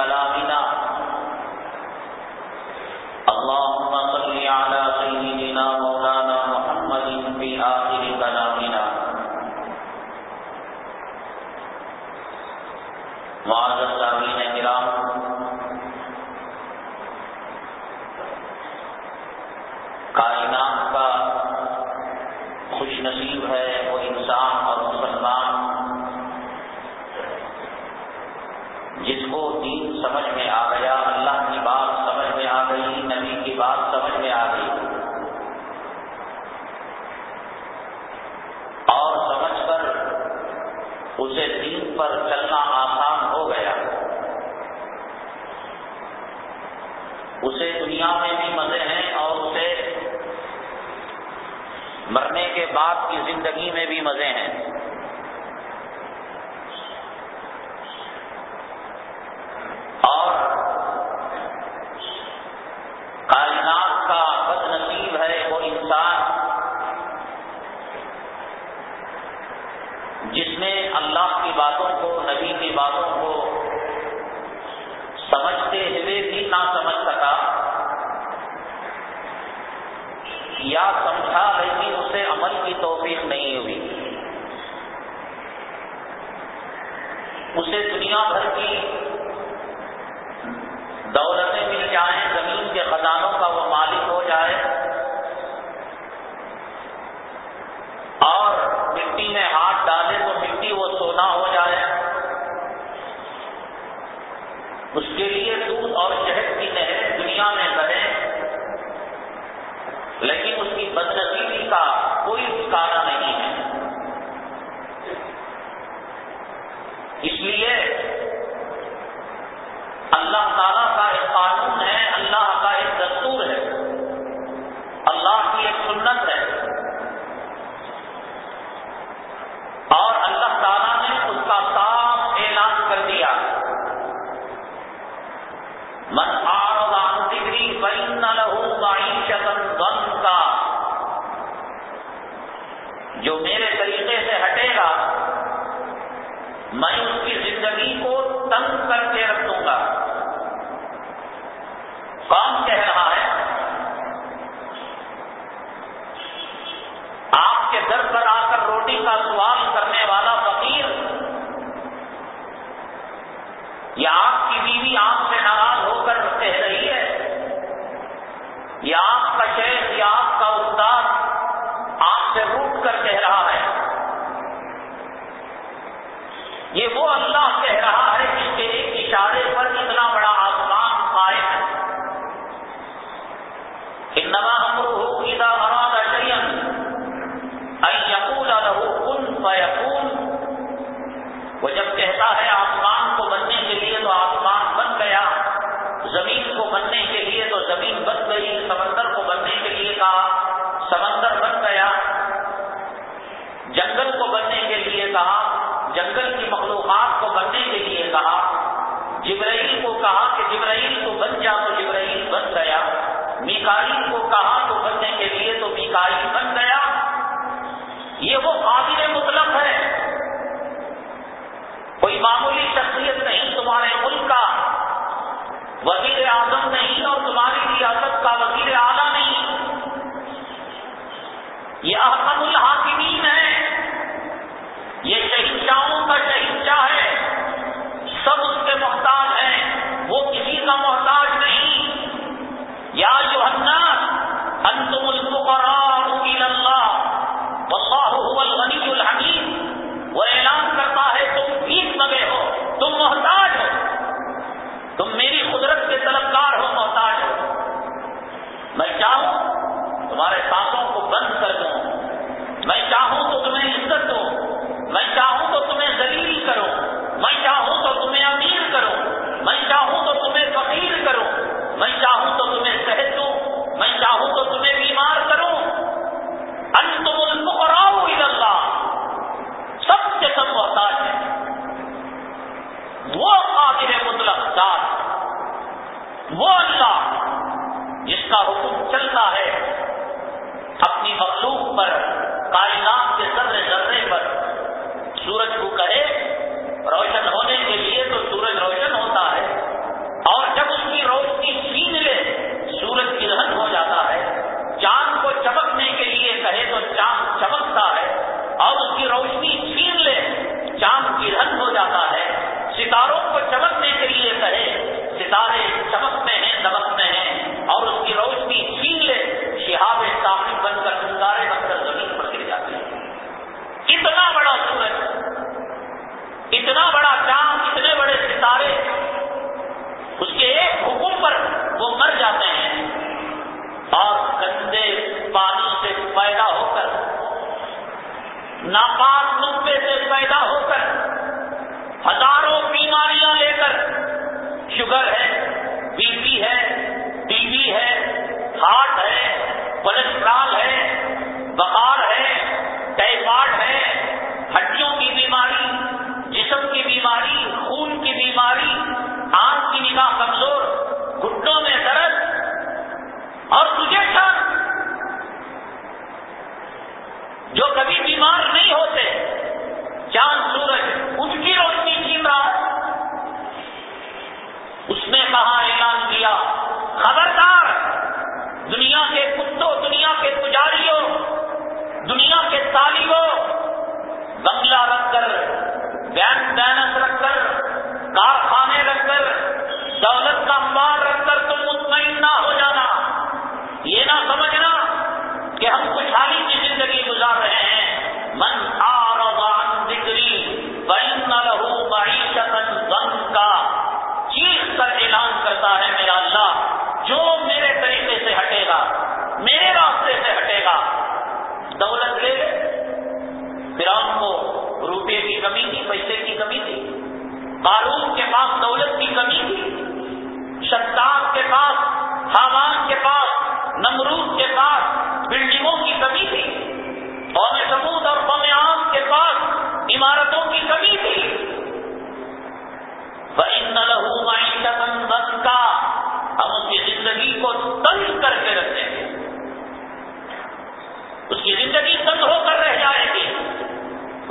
أوسط باپ کی زندگی میں بھی مزے ہیں۔ اور کائنات کا بد نصیب ہے وہ انسان جس نے اللہ کی باتوں کو نبی کی باتوں کو سمجھتے ہوئے بھی نہ سمجھ سکا یا سمجھا لیکن اسے عمل کی توفیق نہیں ہوئی اسے دنیا بھر کی دولتیں مل جائیں، زمین کے خزانوں کا وہ مالک ہو جائے۔ اور مٹی میں ہاتھ ڈالے تو مٹی وہ سونا ہو جائے۔ اس کے لیے دودھ اور شہد کی نہر دنیا میں بنے لیکن اس کی بدنصیبی اللہ تعالیٰ کا ایک قانون ہے، اللہ کا ایک دستور ہے۔ اللہ کی ایک سنت ہے۔ اور اللہ تعالیٰ نے اس کا صاف اعلان کر دیا۔ من آرد عن ذکری فإن له جو میرے طریقے سے ہٹے گا، میں اس کی زندگی کو تنگ کر کے رکھوں کہہ رہا ہے؟ آپ کے در پر آ کر روٹی کا سوال کرنے والا فقیر یا آپ کی بیوی آپ سے ناراض ہو کر کہہ رہی ہے یا آپ کا شیخ معمولی شخصیت نہیں، تمہارے ملک کا وزیر اعظم نہیں اور تمہاری ریاست کا وزیر اعلیٰ نہیں۔ یہ احمد الحاکمین ہے یہ شہنشاہوں کا شہید ہے سب اس کے محتاج ہیں وہ کسی کا محتاج نہیں یا جو انتم الفقراء الى اللہ واللہ هو الغنی الحمید وہ اعلان کرتا ہے تم بیس لگے ہو تم محتاج ہو تم میری قدرت کے طلبگار ہو محتاج ہو میں چاہوں تمہارے سانسوں کو بند کر دوں میں چاہوں تو تمہیں عزت دوں میں چاہوں تو تمہیں ذلیل کروں میں چاہوں تو تمہیں امیر کروں میں چاہوں تو تمہیں فقیر کروں میں چاہوں تو تمہیں صحت دوں میں چاہوں تو تمہیں بیمار کروں انتم الفقراء الى اللہ سب کے سب محتاج ہیں وہ قابل مطلق ذات وہ اللہ جس کا حکم چلتا ہے۔ اپنی مخلوق پر، کائنات کے ذرے ذرے پر۔ سورج کو کہے، روشن ہونے کے لیے تو سورج روشن ہوتا ہے۔ اور جب اس کی روشنی چھین لے، سورج گرہن ہو جاتا ہے۔ چاند کو چمکنے کے لیے کہے تو چاند چمکتا ہے۔ اور اس کی روشنی چھین لے، چاند گرہن ہو جاتا ہے۔ ستاروں کو چمکنے کے لیے کہے، ستارے چمکتے ہیں دمکتے ہیں اور اس کی روشنی چھین لے شہاب سامنے بن کر سنگارے بن کر زمین پر گر جاتے ہیں اتنا بڑا سورج اتنا بڑا چاند اتنے بڑے ستارے اس کے ایک حکم پر وہ مر جاتے ہیں اور گندے پانی سے پیدا ہو کر، ناپاک نقبے سے پیدا ہو کر، ہزاروں بیماریاں لے کر، شوگر ہے، بی پی ہے، ٹی وی ہے، ہارٹ ہے کولیسٹرال ہے، بخار ہے، ٹائیفائڈ ہے، ہڈیوں کی بیماری، جسم کی بیماری، خون کی بیماری، آنکھ کی نگاہ کمزور اور تجھے سر جو کبھی بیمار نہیں ہوتے، چاند سورج ان کی روشنی چھین رہا اس نے کہا، اعلان کیا، خبردار، دنیا کے کتوں، دنیا کے پجاریوں، دنیا کے تالیوں بنگلہ رکھ کر، بینک بیلنس رکھ کر، کارخانے رکھ کر، دولت کا مال رکھ کر تم مطمئن نہ ہو۔ کے پاس نمرود کے پاس بلڈنگوں کی کمی تھی۔ قوم سمود اور قوم عام کے پاس عمارتوں کی کمی تھی۔ لہو معیشت بن کا ہم اس کی زندگی کو تنگ کر کے رکھیں گے اس کی زندگی تنگ ہو کر رہ جائے گی۔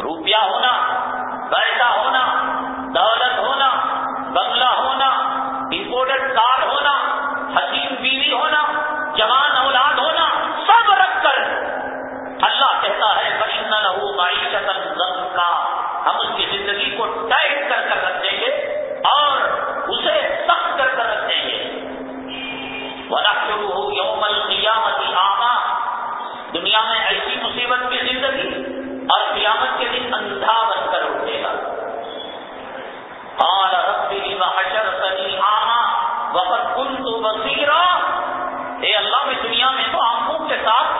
روپیہ ہونا، پیسہ ہونا، دولت ہونا، بنگلہ ہونا اللہ کہتا ہے بشن لہو معیشت کا ہم اس کی زندگی کو ٹائٹ کر کر رکھ دیں گے اور اسے سخت کر کر رکھ دیں گے۔ ورق شروع ہو یوم قیامت آما دنیا میں ایسی مصیبت کی زندگی اور قیامت کے دن اندھا بن کر اٹھے گا۔ قال رب لما حشرتنی آما وقد كنت بصيرا۔ اے اللہ، میں دنیا میں تو آنکھوں کے ساتھ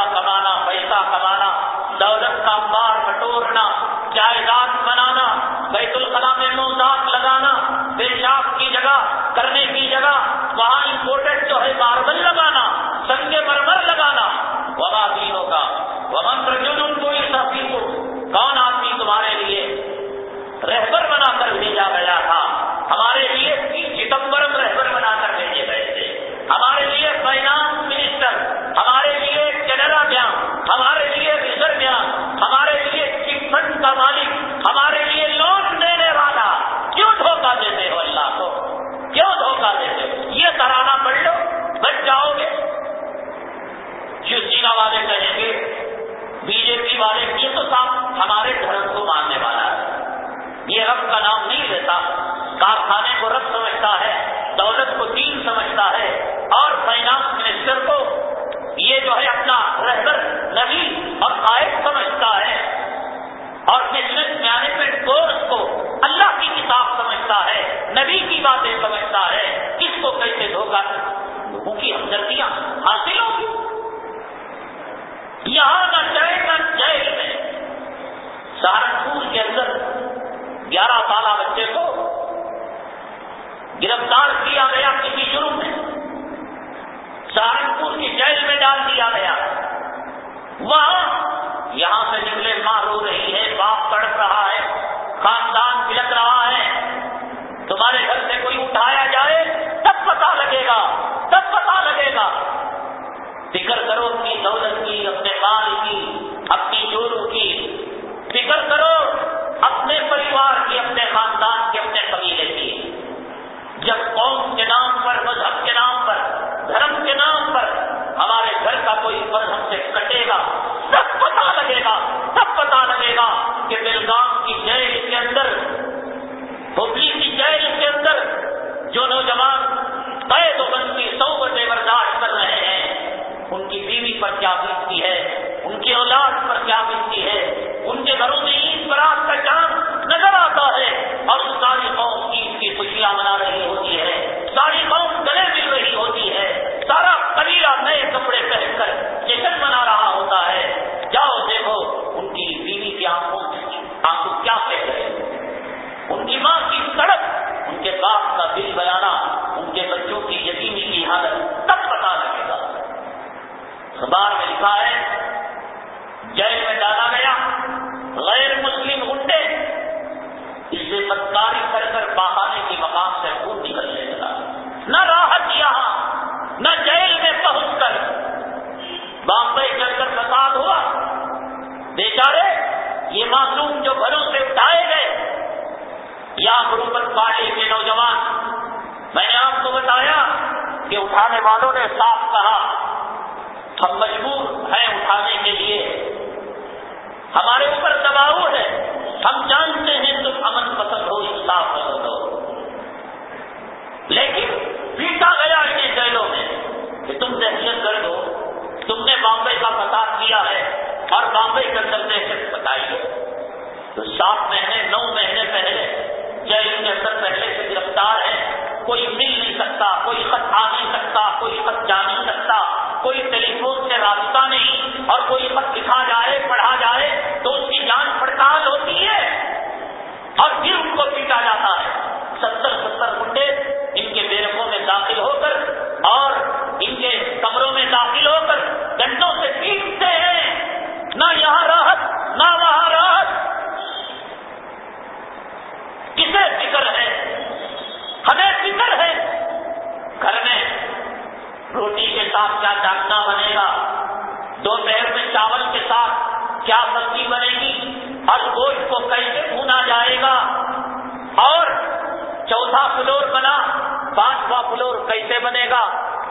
روپیہ کمانا، پیسہ کمانا، دولت کا بار بٹورنا جائیداد بنانا، بیت الخلا میں موزاد لگانا، پیشاب کی جگہ، کرنے کی جگہ، وہاں امپورٹنٹ جو ہے ماربل لگانا، سنگ مرمر لگانا وبا دینوں کا وہ رجل ان کو اس کو کون آدمی تمہارے لیے رہبر بنا کر بھیجا گیا؟ شیعہ والے کہیں گے بی جے پی والے یہ تو ہمارے دھرم کو ماننے والا ہے۔ یہ رب کا نام نہیں لیتا، کارخانے کو رب سمجھتا ہے، دولت کو دین سمجھتا ہے، اور فائنانس منسٹر کو یہ جو ہے اپنا رہبر، نبی اور قائد سمجھتا ہے۔ اور بزنس مینجمنٹ کورس کو اللہ کی کتاب سمجھتا ہے، نبی کی باتیں سمجھتا ہے۔ اس کو کیسے دھوکہ ان کی ہمدردیاں حاصل ہو یہاں کا جائے تک جیل میں سہارنپور کے اندر گیارہ سالہ بچے کو گرفتار کیا گیا، کسی شروع میں۔ سہارنپور کی جیل میں ڈال دیا گیا۔ وہاں یہاں سے نکلے، ماں رو رہی ہے، باپ تڑپ رہا ہے، خاندان بلک رہا ہے۔ تمہارے گھر سے کوئی اٹھایا جائے، تب پتا لگے گا، تب پتا لگے گا۔ فکر کرو اپنی دولت کی، اپنے مال کی، اپنی جرم کی۔ فکر کرو اپنے پریوار کی، اپنے خاندان کی، اپنے قبیلے کی۔ جب قوم کے نام پر، مذہب کے نام پر، دھرم کے نام پر ہمارے گھر کا کوئی فرض ہم سے کٹے گا سب پتا لگے گا سب پتا لگے گا کہ بلگام کی جیل کے اندر ہوگی کی جیل کے اندر جو نوجوان قید و بندی سو برداشت کر رہے ہیں۔ ان کی بیوی پر کیا بیتتی ہے؟ ان کی اولاد پر کیا بیتتی ہے؟ ان کے گھروں میں عید برات کا چاند نظر آتا ہے اور ساری قوم عید کی خوشیاں منا رہی ہوتی ہے۔ ساری قوم گلے مل رہی ہوتی ہے۔ سارا قبیلہ نئے کپڑے پہن کر جشن منا رہا ہوتا ہے۔ جاؤ دیکھو، ان کی بیوی کی آنکھوں آنکھوں کیا کہہ رہے ان کی ماں کی سڑک، ان کے باپ کا دل بنانا، ان کے بچوں کی یقینی کی حالت تب پتا لگے گا۔ اخبار میں لکھا ہے، جیل میں ڈالا گیا، غیر مسلم گنڈے اس سے بدکاری کر کر بہانے کے مقام سے خون نکلنے لگا نہ راحت یہاں، نہ جیل میں پہنچ کر۔ بامبئی چل کر فساد ہوا۔ بیچارے، یہ معصوم جو گھروں سے اٹھائے گئے، یا غروبت پارٹی کے نوجوان۔ میں نے آپ کو بتایا کہ اٹھانے والوں نے صاف کہا ہم مجبور ہیں اٹھانے کے لیے۔ ہمارے اوپر دباؤ ہے۔ ہم جانتے ہیں تم امن پسند ہو، انصاف پسند ہو۔ لیکن پیٹا گیا انہیں جیلوں میں کہ تم دہشت گرد ہو۔ تم نے بامبے کا فساد کیا ہے اور بامبے کے اندر دہشت بتائی ہے۔ تو سات مہینے، نو مہینے پہلے جیل کے اندر پہلے سے گرفتار ہے۔ کوئی مل نہیں سکتا، کوئی خط آ نہیں سکتا، کوئی خط جا نہیں سکتا۔ کوئی ٹیلی فون سے رابطہ نہیں اور کوئی خط لکھا جائے، پڑھا جائے تو اس کی جان پڑتال ہوتی ہے اور پھر ان کو پیٹا جاتا ہے۔ ستر ستر گنڈے ان کے بیرکوں میں داخل ہو کر اور ان کے کمروں میں داخل ہو کر ڈنڈوں سے پیٹتے ہیں۔ نہ یہاں راحت، نہ وہاں راحت۔ کسے فکر ہے؟ ہمیں فکر ہے۔ گھر میں روٹی کے ساتھ کیا ڈاکنا بنے گا؟ دوپہر میں چاول کے ساتھ کیا سبزی بنے گی؟ اور گوشت کو کیسے بھونا جائے گا؟ اور چوتھا فلور بنا، پانچواں فلور کیسے بنے گا؟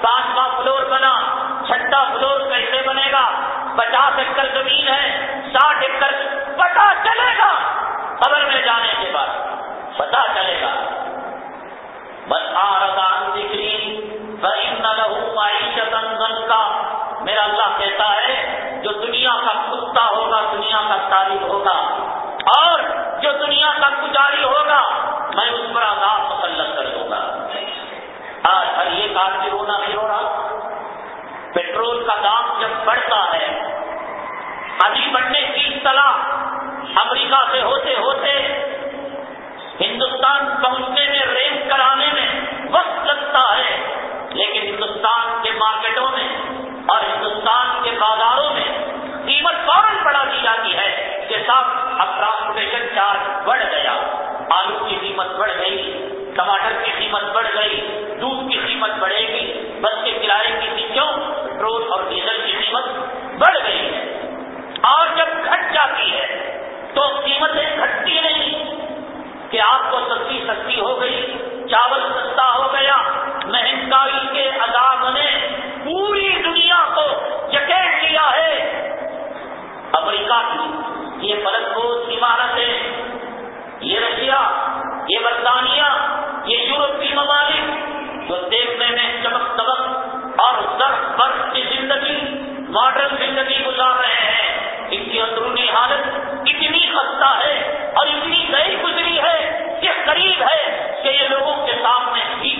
پانچواں فلور بنا، چھٹا فلور کیسے بنے گا؟ پچاس ایکڑ زمین ہے، ساٹھ ایکڑ پتا چلے گا۔ قبر میں جانے کے بعد، پتا چلے گا۔ بس آ رہا دکھ معیشت کا میرا اللہ کہتا ہے، جو دنیا کا کتا ہوگا، دنیا کا تعلیم ہوگا، اور جو دنیا کا پجاری ہوگا، میں اس پر آزاد مسلط کر دوں گا۔ آج ہر یہ کار بھی رونا نہیں ہو رہا۔ پیٹرول کا دام جب بڑھتا ہے ابھی بڑھنے کی اطلاع امریکہ سے ہوتے ہوتے ہندوستان پہنچنے میں، ریس کرانے میں وقت لگتا ہے، لیکن ہندوستان کے مارکیٹوں میں اور ہندوستان کے بازاروں میں قیمت فوراً بڑھا دی جاتی ہے کہ سب اب ٹرانسپورٹیشن چارج بڑھ گیا۔ آلو کی قیمت بڑھ گئی، ٹماٹر کی قیمت بڑھ گئی، دودھ کی قیمت بڑھے گی، بس کے کرائے کی کیوں پٹرول اور ڈیزل کی قیمت بڑھ گئی۔ ہے اور جب گھٹ جاتی ہے تو قیمتیں گھٹتی نہیں۔ کہ آپ کو سبزی سستی ہو گئی، چاول سستا ہو گیا، مہنگائی کے عذاب نے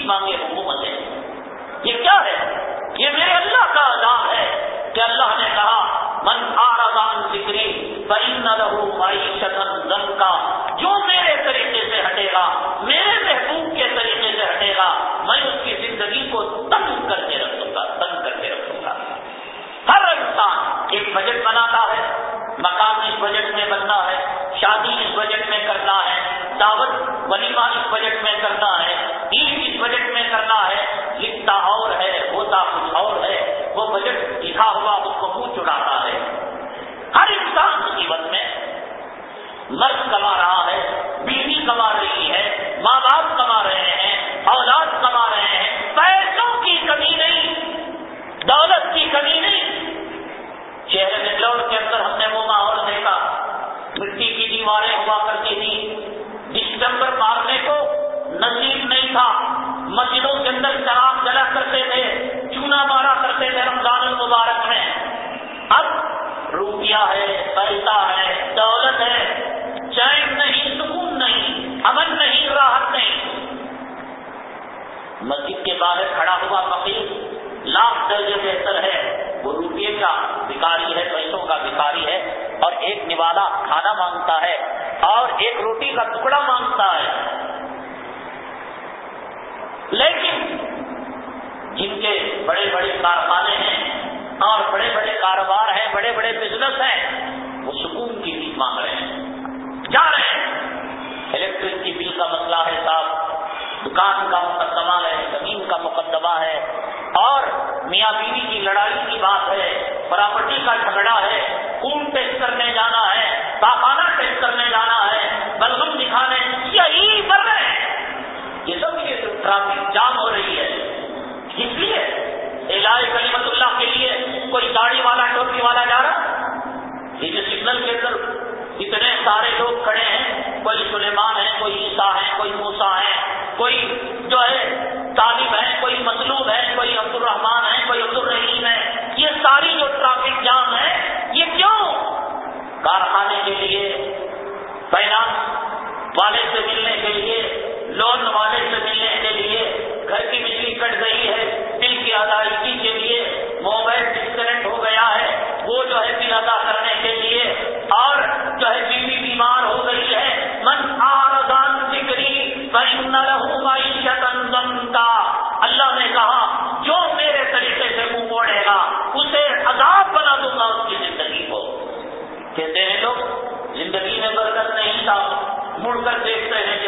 مانگے حکومت ہے یہ کیا ہے؟ یہ میرے اللہ کا عذاب ہے کہ اللہ نے کہا، من آرادان ذکری بین لہو معیشت کا جو میرے طریقے سے ہٹے گا، میرے محبوب کے طریقے سے ہٹے گا، میں اس کی زندگی کو تنگ کر کے رکھوں گا، تنگ کر کے رکھوں گا۔ ہر انسان ایک بجٹ بناتا ہے، مکان اس بجٹ میں بننا ہے، شادی اس بجٹ میں کرنا ہے، دعوت ولیمہ اس بجٹ میں کرنا ہے کرنا ہے لکھتا اور ہے ہوتا کچھ اور ہے، وہ بجٹ لکھا ہوا اس کو منہ چڑھاتا ہے۔ ہر انسان کی میں مرد کما رہا ہے، بیوی کما رہی ہے، ماں باپ کما رہے ہیں، اولاد کما رہے ہیں، پیسوں کی کمی نہیں، دولت کی کمی نہیں۔ شہر بنگلور کے اندر ہم نے وہ ماحول دیکھا، مٹی کی دیواریں ہوا کرتی تھی ڈسٹمبر مارنے کو نصیب نہیں تھا۔ مسجدوں کے اندر شراب جلا کرتے تھے چونا مارا کرتے تھے، رمضان المبارک میں۔ اب روپیہ ہے، پیسہ ہے، دولت ہے، چین نہیں، سکون نہیں، امن نہیں، راحت نہیں۔ مسجد کے باہر کھڑا ہوا فقیر لاکھ درجے بہتر ہے، وہ روپیے کا بھکاری ہے، پیسوں کا بھکاری ہے۔ اور ایک نوالا کھانا مانگتا ہے اور ایک روٹی کا ٹکڑا مانگتا ہے۔ لیکن جن کے بڑے بڑے کارخانے ہیں اور بڑے بڑے کاروبار ہیں، بڑے بڑے بزنس ہیں، وہ سکون کی بھی مانگ رہے ہیں۔ جا رہے ہیں۔ الیکٹرک کی بل کا مسئلہ ہے صاحب، دکان کا مقدمہ ہے، زمین کا مقدمہ ہے۔ اور میاں بیوی کی لڑائی کی بات ہے، پراپرٹی کا جھگڑا ہے، خون ٹیسٹ کرنے جانا ہے پاخانہ ٹیسٹ کرنے جانا ہے، بلغم دکھانے، یہی بڑھ رہے ہیں یہ سب یہ ٹرافک جام ہو رہی ہے۔ اس لیے علاج کلیمت اللہ کے لیے کوئی گاڑی والا، ٹوپی والا جا رہا۔ یہ جو سگنل کے اندر اتنے سارے لوگ کھڑے ہیں، کوئی سلیمان ہے، کوئی عیسا ہے، کوئی موسا ہے، کوئی جو ہے طالب ہے، کوئی مطلوب ہے، کوئی عبد الرحمان ہے، کوئی عبد الرحیم ہے۔ یہ ساری جو ٹرافک جام ہے، یہ کیوں؟ کارخانے کے لیے فائنانس والے سے ملنے کے لیے لون والے سے ملنے کے لیے گھر کی بجلی کٹ گئی ہے بل کی ادائیگی کے لیے موبائل ڈسکنیکٹ ہو گیا ہے، وہ جو ہے بل ادا کرنے کے لیے اور جو ہے بیوی بیمار ہو گئی ہے۔ من آردان فکری معیشت اللہ نے کہا، جو میرے طریقے سے منہ موڑے گا، اسے عذاب بنا دوں گا، اس کی زندگی کو۔ کہتے ہیں لوگ، زندگی میں برکت نہیں تھا، مڑ کر دیکھتے ہیں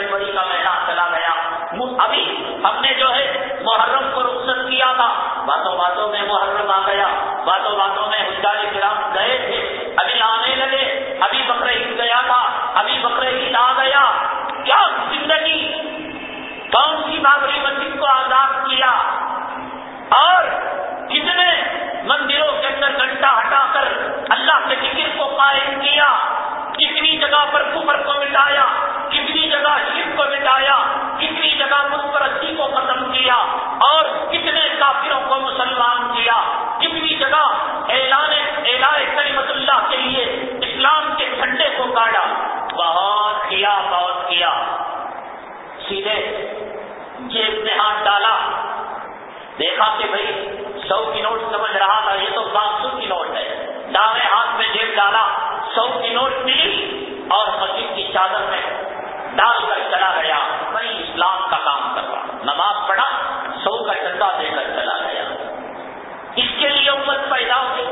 ابھی ہم نے جو ہے محرم کو رخصت کیا تھا۔ باتوں باتوں میں محرم آ گیا۔ باتوں باتوں میں حجال کرام گئے تھے۔ ابھی آنے لگے۔ ابھی بکر عید گیا تھا۔ ابھی بکر عید آ گیا۔ کیا زندگی! کون سی بابری مسجد کو آزاد کیا؟ اور کتنے مندروں کے اندر گھنٹہ ہٹا کر اللہ کے ذکر کو قائم کیا؟ کتنی جگہ پر کفر کو مٹایا؟ کافروں کو مسلمان کیا؟ کتنی جگہ اعلان اعلان کریمت اللہ کے لیے اسلام کے جھنڈے کو کاٹا بہت کیا بہت کیا۔ سیدھے جیب میں ہاتھ ڈالا۔ دیکھا کہ بھائی سو کی نوٹ سمجھ رہا تھا، یہ تو پانچ سو کی نوٹ ہے۔ داویں ہاتھ میں جیب ڈالا، سو کی نوٹ ملی اور مسجد کی چادر میں ڈال کر چلا گیا۔ میں اسلام کا کام کر رہا نماز پڑھا سو کا چندہ دے کر چلا گیا۔ اس کے لیے امت پیدا ہوئی۔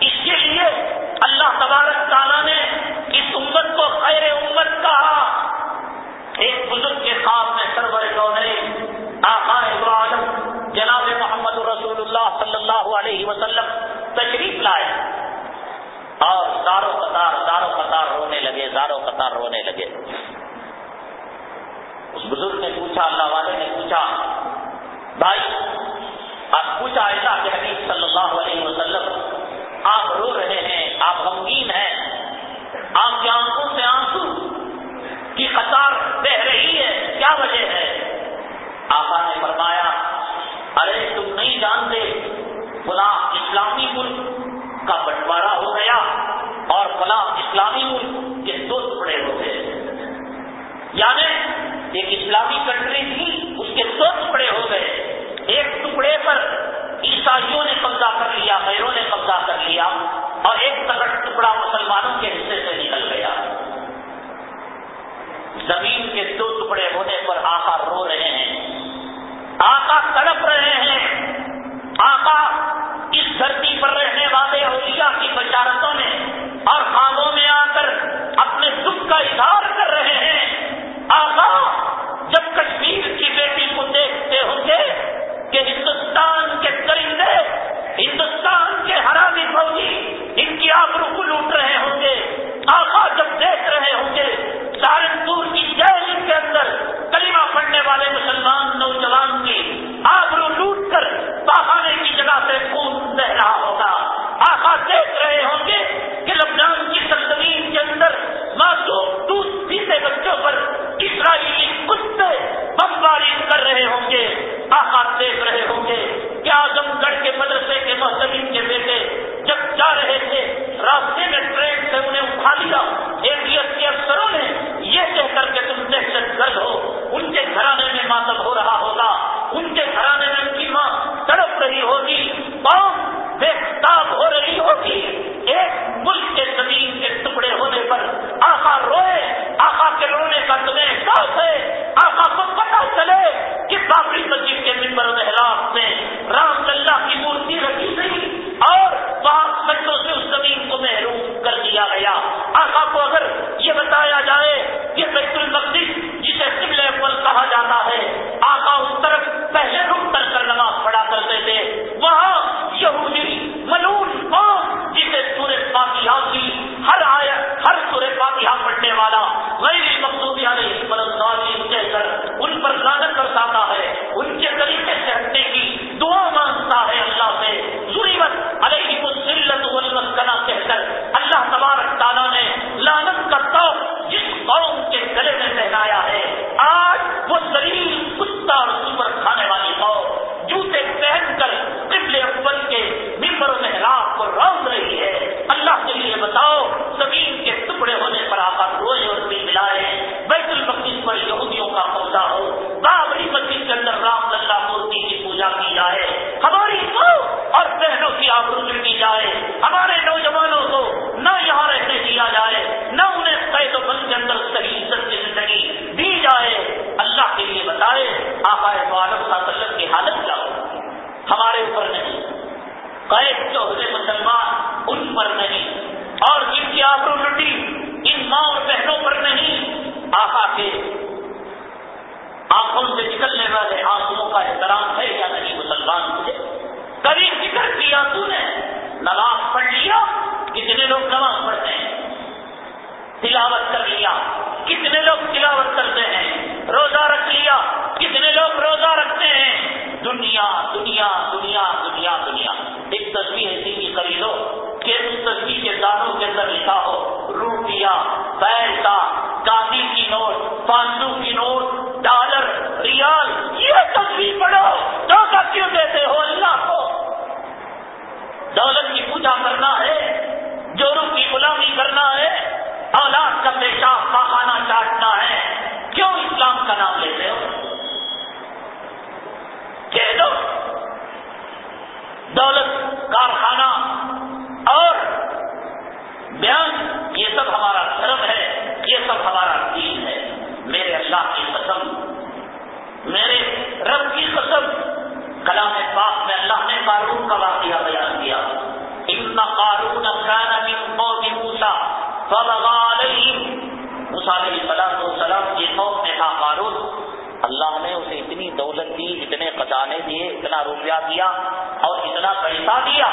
اس کے لیے اللہ تبارک تعالیٰ نے اس امت کو خیر امت کہا۔ ایک بزرگ کے خواب میں سرور آقا عالم جناب محمد رسول اللہ صلی اللہ علیہ وسلم تشریف لائے۔ اور دارو قطار دارو قطار رونے لگے، دارو قطار رونے لگے۔ اس بزرگ نے پوچھا، اللہ والے نے پوچھا، بھائی، آپ پوچھا ایسا کہ حبیب صلی اللہ علیہ وسلم، آپ رو رہے ہیں، آپ غمگین ہیں، آپ کی آنکھوں سے آنسو کی قطار بہ رہی ہے، کیا وجہ ہے؟ آقا نے فرمایا، ارے، تم نہیں جانتے، فلاں اسلامی ملک کا بٹوارا ہو گیا اور فلاں اسلامی ملک کے دو ٹکڑے ہو گئے۔ یعنی ایک اسلامی کنٹری تھی، اس کے دو ٹکڑے ہو گئے۔ ایک ٹکڑے پر عیسائیوں نے قبضہ کر لیا خیروں نے قبضہ کر لیا اور ایک ٹکڑا مسلمانوں کے حصے سے نکل گیا۔ زمین کے دو ٹکڑے ہونے پر آقا رو رہے ہیں۔ آقا تڑپ رہے ہیں۔ تلاوت کر لیا۔ کتنے لوگ تلاوت کرتے ہیں؟ روزہ رکھ لیا۔ کتنے لوگ روزہ رکھتے ہیں؟ دنیا دنیا دنیا دنیا دنیا۔ ایک تصویر ایسی بھی خریدو کہ اس تصویر کے دانوں کے اندر لکھا ہو، روپیہ، پیسہ، گاندھی کی نوٹ پانچ کی نوٹ، ڈالر، ریال۔ یہ تصویر پڑھو۔ دھوکہ کیوں دیتے ہو؟ اللہ کو۔ دولت کی پوجا کرنا ہے جوروں کی غلامی کرنا ہے اولاد کا پیشاب پاخانہ چاٹنا ہے۔ کیوں اسلام کا نام لیتے ہو؟ کہہ دو۔ دولت، کارخانہ اور بیان، یہ سب ہمارا دھرم ہے، یہ سب ہمارا دین ہے۔ میرے اللہ کی قسم، میرے رب کی قسم، کلام پاک میں اللہ نے قارون کا واقعہ بیان کیا۔ ان قارون كان من قوم موسى فبغى عليهم. علیہ السلام والسلام کی قوم نے قارون۔ اللہ نے اسے اتنی دولت دی، اتنے خزانے دیے، اتنا روپیہ دیا اور اتنا پیسہ دیا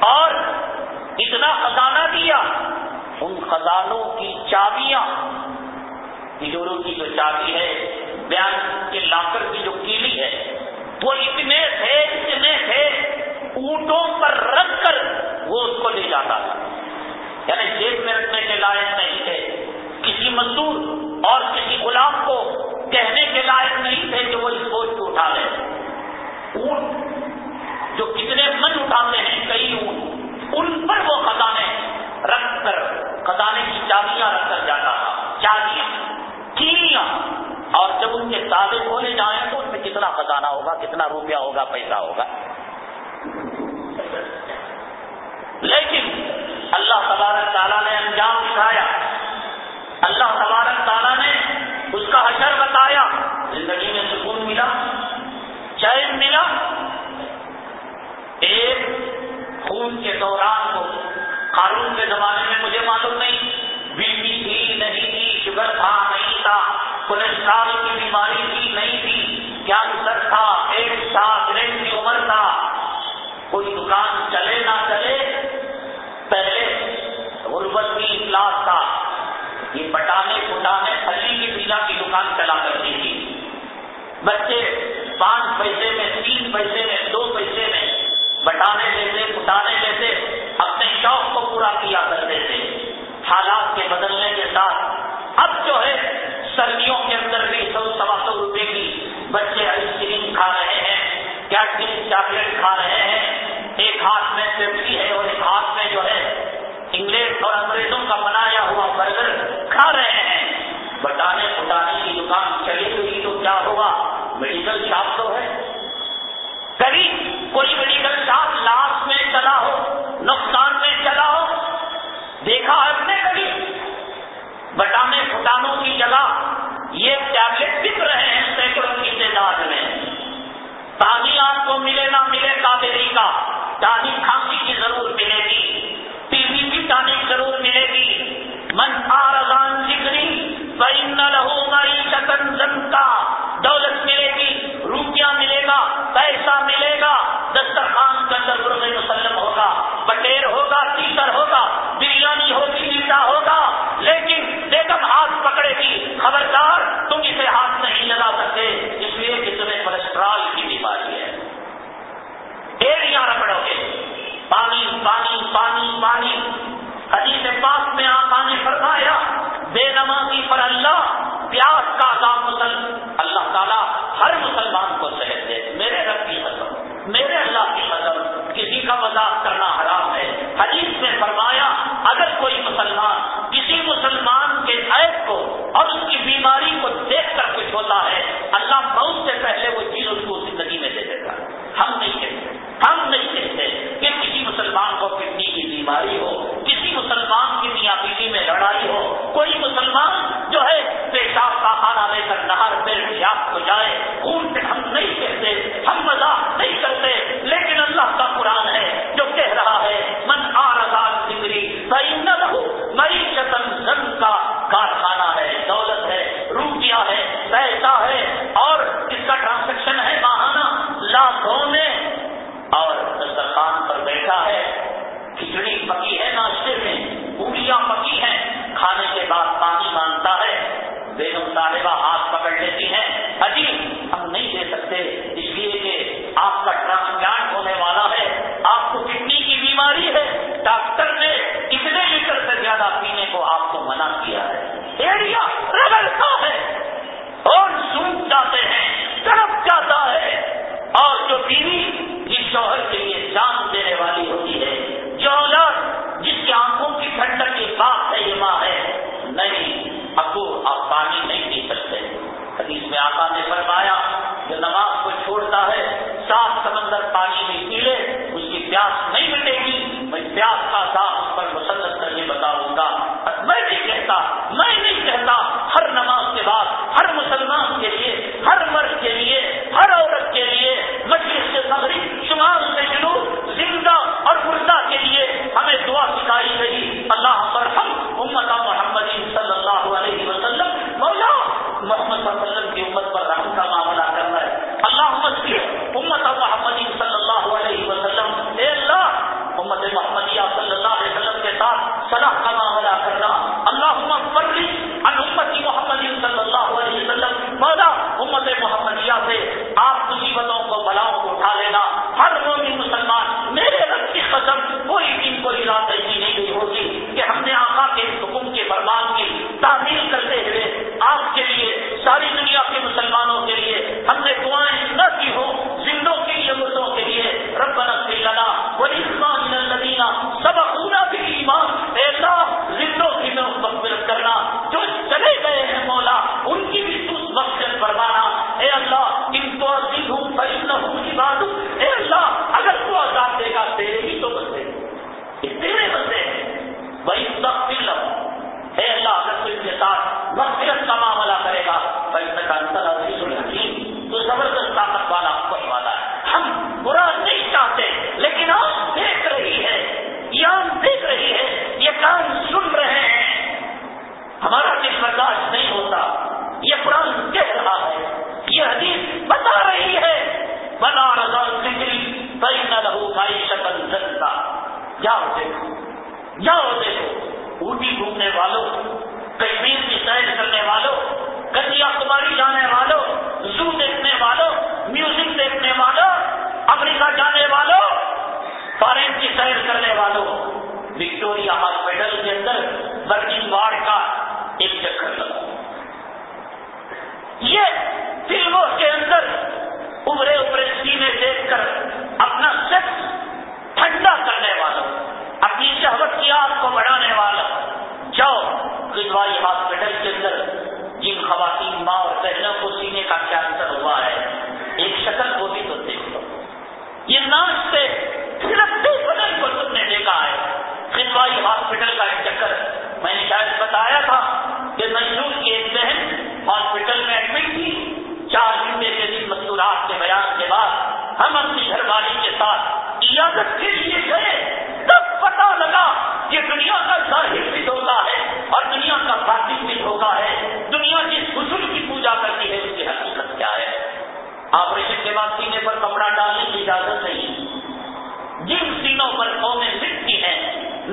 اور اتنا خزانہ دیا۔ ان خزانوں کی چابیاں تجوروں کی جو چابی ہے، بیان کے لاکر کی جو کیلی ہے، وہ اتنے تھے اتنے تھے، اونٹوں پر رکھ کر وہ اس کو لے جاتا تھا۔ یعنی جیب میں رکھنے کے لائق نہیں تھے۔ کسی مزدور اور کسی غلام کو کہنے کے لائق نہیں تھے کہ وہ اس بوجھ کو اٹھا لے۔ اونٹ جو کتنے من اٹھاتے ہیں، کئی اونٹ ان پر وہ خزانے رکھ کر خزانے کی چابیاں رکھ کر جاتا تھا۔ چابیاں کیلیاں اور جب ان کے تازے کھولے جائیں تو ان میں کتنا خزانہ ہوگا، کتنا روپیہ ہوگا، پیسہ ہوگا۔ لیکن اللہ تبارک تعالیٰ نے انجام دکھایا اللہ تبارک تعالیٰ نے اس کا حشر بتایا۔ زندگی میں سکون ملا، چین ملا۔ ایک خون کے دوران کو قانون کے زمانے میں مجھے معلوم نہیں۔ بی پی تھی، نہیں تھی، شوگر تھا، نہیں تھا۔ کولیسٹرال کی بیماری تھی، نہیں تھی۔ کینسر تھا؟ ایڈس تھا گریڈ کی عمر تھا۔ کوئی دکان چلے نہ چلے پہلے غربت کی اخلاق تھا۔ یہ پٹانے پٹانے پھلی کی پیلا کی دکان چلا کرتی تھی۔ بچے پانچ پیسے میں، تین پیسے میں، دو پیسے میں بٹانے لیتے پٹانے لیتے اپنے شوق کو پورا کیا کرتے تھے۔ حالات کے بدلنے کے ساتھ اب جو ہے، سردیوں کے اندر بھی سو سوا سو روپے کی بچے آئس کریم کھا رہے ہیں کیڈری چاکلیٹ کھا رہے ہیں ایک ہاتھ میں پیپسی ہے اور ایک ہاتھ میں جو ہے انگلینڈ اور انگریزوں کا بنایا ہوا برگر کھا رہے ہیں۔ بٹانے پٹانے کی دکان چلی ہوئی تو کیا ہوگا؟ میڈیکل شاپ تو ہے۔ کبھی کوئی میڈیکل شاپ لاس میں چلا ہو، نقصان میں چلا ہو، دیکھا آپ نے کبھی؟ بٹانے پھٹانوں کی جگہ یہ ٹیبلٹ بک رہے ہیں سینکڑوں کی تعداد میں۔ تازی آپ کو ملے نہ ملے کابری کا۔ تازی کھانسی کی ضرور ملے گی ٹی وی کی ٹانک ضرور ملے گی۔ من آرزان ذکری بین لہو مری شکن جنتا دولت ملے گی، روپیہ ملے گا، پیسہ ملے گا، دسترخوان کا اندر گرم مسلم ہوگا، بٹیر ہوگا تیسر ہوگا بریانی ہوگی میٹھا ہوگا لیکن بیگم ہاتھ پکڑے گی خبردار تم اسے ہاتھ نہیں لگا سکتے اس لیے کہ تمہیں کولسٹرال کی بیماری ہے ایڑیاں رگڑو گے پانی پانی پانی حدیث پاک میں آقا نے فرمایا، بے نمازی پر اللہ، پیاس کا عذاب مسل، اللہ تعالیٰ ہر مسلمان کو صحت دے، میرے رب کی قسم میرے اللہ کی قسم کسی کا مذاق کرنا حرام ہے۔ حدیث میں فرمایا، اگر کوئی مسلمان کسی مسلمان کے عیب کو اور اس کی بیماری کو دیکھ کر کچھ ہوتا ہے، اللہ بہت سے پہلے وہ چیز اس کو زندگی میں دے دیتا ہم نہیں کہتے، ہم نہیں کہتے کہ کسی مسلمان کو کڈنی کی بیماری ہو، کسی مسلمان کی میاں بیوی میں لڑائی ہو، کوئی مسلمان جو ہے پیشاب کا خانہ لے کر نہر پیٹ یاد ہو جائے، خون سے ہم نہیں کہتے، ہم مذاق نہیں کرتے، لیکن اللہ کا قرآن ہے ڈاکٹر نے اتنے لیٹر سے زیادہ پینے کو آپ کو منع کیا ہے۔ ایریا رگڑتا ہے۔ اور سوکھ جاتے ہیں تڑپ جاتا ہے۔ اور جو بیوی جس شوہر کے لیے جان دینے والی ہوتی ہے، جو اولاد جس کی آنکھوں کی ٹھنڈک کے باپ ہے یہ ماں ہے، نہیں، ابو آپ پانی نہیں پی سکتے۔ حدیث میں آقا نے فرمایا، جو نماز کو چھوڑتا ہے، سات سمندر پانی میں پی لے اس کی پیاس نہیں ملے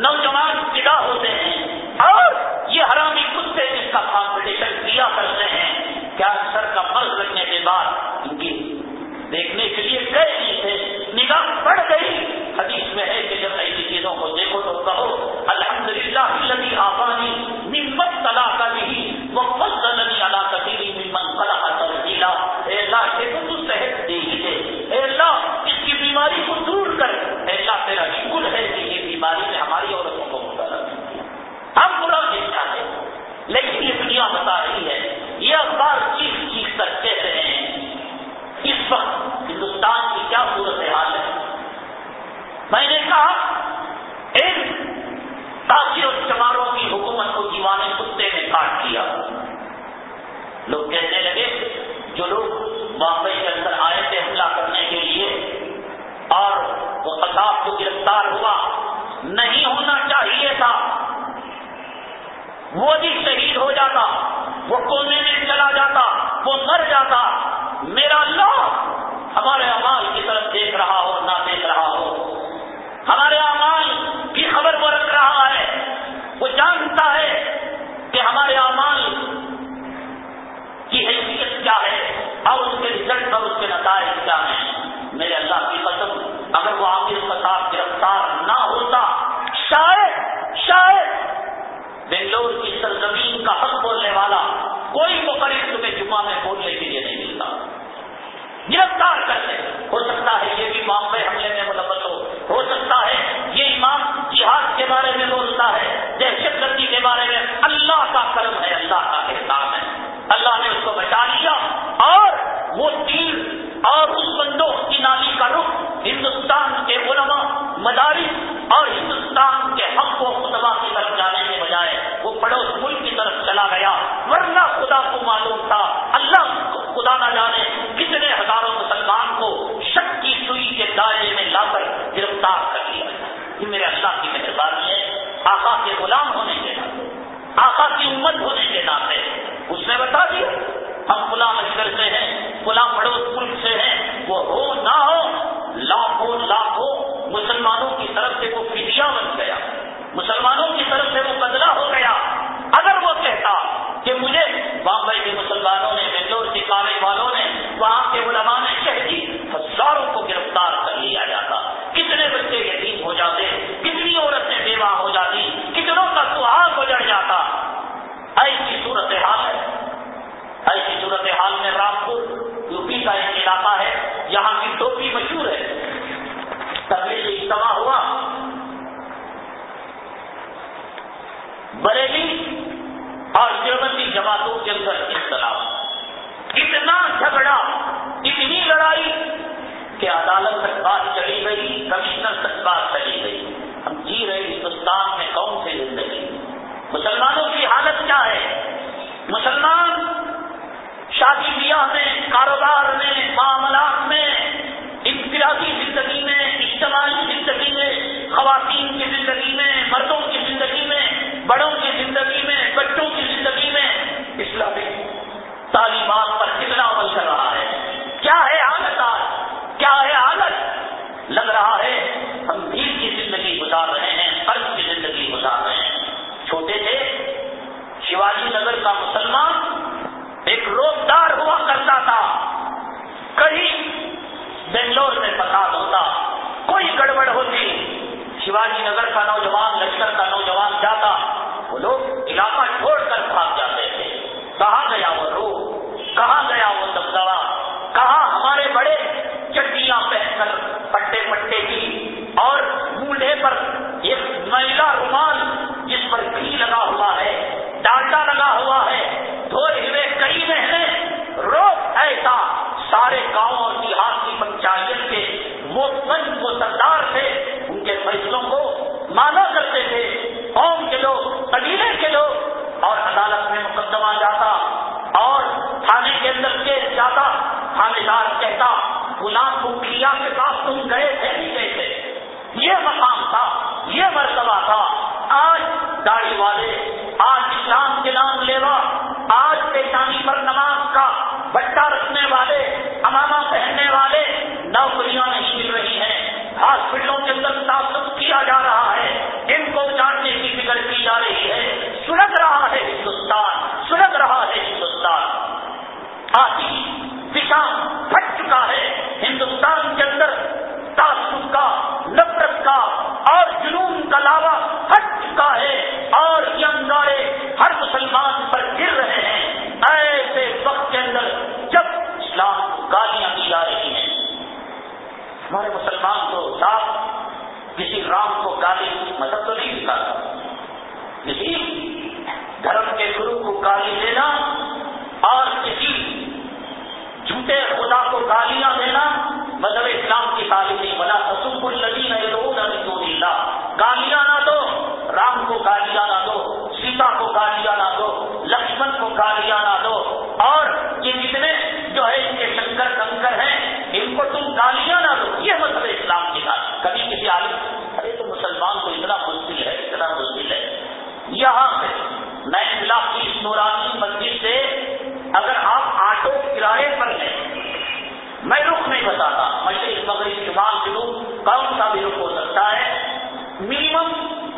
نوجوان فدا ہوتے ہیں اور یہ حرامی کتے جس کا کمپٹیشن کیا کرتے ہیں۔ کیا سر کا مرض رکھنے کے بعد ان کی دیکھنے کے لیے گئے نہیں تھے، نگاہ پڑ گئی۔ حدیث میں ہے کہ جب ایسی چیزوں کو دیکھو تو کہو الحمد للہ لگی آبانی ممت تلا کا بھی وہ فضل اللہ کبھی ممن فلاح تبدیلا۔ اے اللہ کے تو صحت دے ہی دے اے اللہ، اس کی بیماری کو دور کر۔ اللہ تیرا شکر ہے کہ یہ بیماری نے ہماری عورتوں کو مطالعہ ہم برا نہیں چاہتے، لیکن یہ دنیا بتا رہی ہے، یہ اخبار چیخ چیخ کر کہہ رہے ہیں، اس وقت ہندوستان کی کیا صورت حال ہے؟ میں نے کہا، ایک تاثر اور چماروں کی حکومت کو دیوانے کتے نے کاٹ دیا۔ لوگ کہنے لگے، جو لوگ بامبئی کے اندر آئے تھے، حملہ کرنے اور وہ قصاب کو گرفتار ہوا، نہیں ہونا چاہیے تھا۔ وہ بھی شہید ہو جاتا، وہ کونے میں چلا جاتا، وہ مر جاتا۔ میرا اللہ ہمارے امال کی طرف دیکھ رہا ہو، نہ دیکھ رہا ہو۔ ہمارے امال کی خبر وہ رکھ رہا ہے۔ وہ جانتا ہے کہ ہمارے امال کی حیثیت کیا ہے اور اس کے رزلٹ اور اس کے نتائج کیا ہیں؟ میرے اللہ کی قسم، اگر وہ عامر فساد گرفتار نہ ہوتا، شاید شاید بنگلور کی سرزمین کا حق بولنے والا کوئی مقرر تمہیں جمعہ میں بولنے کے لیے نہیں ملتا۔ گرفتار کرتے، ہو سکتا ہے یہ بھی بامبے حملے میں ملوث ہو۔ ہو سکتا ہے یہ امام جہاد کے بارے میں بولتا ہے، دہشت گردی کے بارے میں۔ اللہ کا کرم ہے، اللہ کا احسان ہے۔ اللہ نے اس کو بچا لیا اور وہ تیر اور اس بندوق کی نالی کا رخ ہندوستان کے علماء، مدارس اور ہندوستان کے حق و خطبہ کی طرف جانے کے بجائے وہ پڑوس ملک کی طرف چلا گیا۔ ورنہ خدا کو معلوم تھا، اللہ خدا نہ جانے کتنے ہزاروں مسلمان کو شک کی سوئی کے دائرے میں لا کر گرفتار کر لیا یہ میرے اللہ کی مہربانی ہے۔ آقا کے غلام ہونے کے ناطے، آقا کی امت ہونے کے ناطے اس نے بتا دیا، ہم فلاں لشکر سے ہیں فلاں پڑوس ملک سے ہیں، وہ ہو نہ ہو، لاکھوں لاکھوں مسلمانوں کی طرف سے وہ فدیا بن گیا، مسلمانوں کی طرف سے وہ بدلا ہو گیا، اگر وہ کہتا کہ مجھے بامبئی کے مسلمانوں نے، بنگلور کے کالج والوں نے، وہاں کے علماء نے کہہ دی، ہزاروں کو گرفتار دیوبندی کے اندر اختلاف۔ اتنا جھگڑا، اتنی لڑائی کہ عدالت تک بات چلی گئی، کمشنر تک بات چلی گئی۔ ہم جی رہے ہندوستان میں، کون سی زندگی؟ مسلمانوں کی حالت کیا ہے؟ مسلمان شادی بیاہ میں، کاروبار میں، معاملات میں، انفرادی زندگی میں، اجتماعی زندگی میں، خواتین کی زندگی میں، مردوں کی زندگی میں، بڑوں کی زندگی میں، بچوں کی زندگی اسلامی تعلیمات پر کتنا عمل کر رہا ہے؟ کیا ہے حالت آج؟ کیا ہے حالت لگ رہا ہے ہم بھیڑ کی زندگی گزار رہے ہیں قرض کی زندگی گزار رہے ہیں۔ چھوٹے تھے، شیواجی نگر کا مسلمان ایک روزدار ہوا کرتا تھا۔ کہیں بنگلور میں فساد ہوتا، کوئی گڑبڑ ہوتی۔ شیواجی نگر کا نوجوان، لشکر کا نوجوان جاتا، وہ لوگ علاقہ چھوڑ کہاں گیا وہ روح؟ کہاں گیا وہ دبدبا کہاں ہمارے بڑے چٹیاں پہن کر پٹے پٹے کی اور مونڈے پر ایک میلا رومال جس پر گھی لگا ہوا ہے ڈالٹا لگا ہوا ہے، دھوئے ہوئے کئی مہینے روک ایسا سارے گاؤں اور دیہات کی پنچایت کے وہ سنج وہ سردار تھے۔ ان کے فیصلوں کو مانا کرتے تھے۔ قوم کے لوگ، قبیلے کے لوگ اور عدالت میں مقدمہ جاتا اور تھانے کے اندر کیس جاتا تھانے دار کہتا غلام مکھیا کے پاس تم گئے تھے، نہیں گئے تھے؟ یہ مقام تھا، یہ مرتبہ تھا۔ آج داڑھی والے، آج اسلام کے نام لیوا، آج پیشانی پر نماز کا بٹا رکھنے والے، امامہ پہننے والے نوکریاں نہیں مل رہی ہیں۔ ہاسپٹلوں کے اندر تعصب کیا جا رہا ہے سلگ رہا ہے ہندوستان سلگ رہا ہے ہندوستان۔ آتی دشا پھٹ چکا ہے ہندوستان کے اندر، تعصب کا، نفرت کا اور جنون کا لاوا ہٹ چکا ہے۔ اور یہ انگارے ہر مسلمان پر گر رہے ہیں۔ ایسے وقت کے اندر جب اسلام کو گالیاں دی جا رہی ہیں، ہمارے مسلمان کو صاف کسی رام کو گالی مدد تو نہیں دکھاتا کسی دھرم کے گرو کو گالی دینا اور کسی جھوٹے خدا کو گالیاں دینا مذہب اسلام کی تعلیم نہیں بنا سسم الدی نہیں گالیاں نہ دو رام کو گالیاں نہ دو سیتا کو گالیاں نہ دو لکشمن کو گالیاں نہ دو اور یہ جتنے جو ہے ان کے شنکر کنکر ہیں ان کو تم گالیاں نہ دو یہ مذہب اسلام کی تعلیم کبھی کسی عالم ارے تو مسلمان کو اتنا مشکل ہے اتنا مشکل ہے یہاں سے نئے انقلاب کی اس نورانی مسجد سے اگر آپ آٹو کرائے پر لیں میں رخ نہیں بتاتا۔ مشرق، مغرب، شمال، جنوب، کون سا بھی رخ ہو سکتا ہے منیمم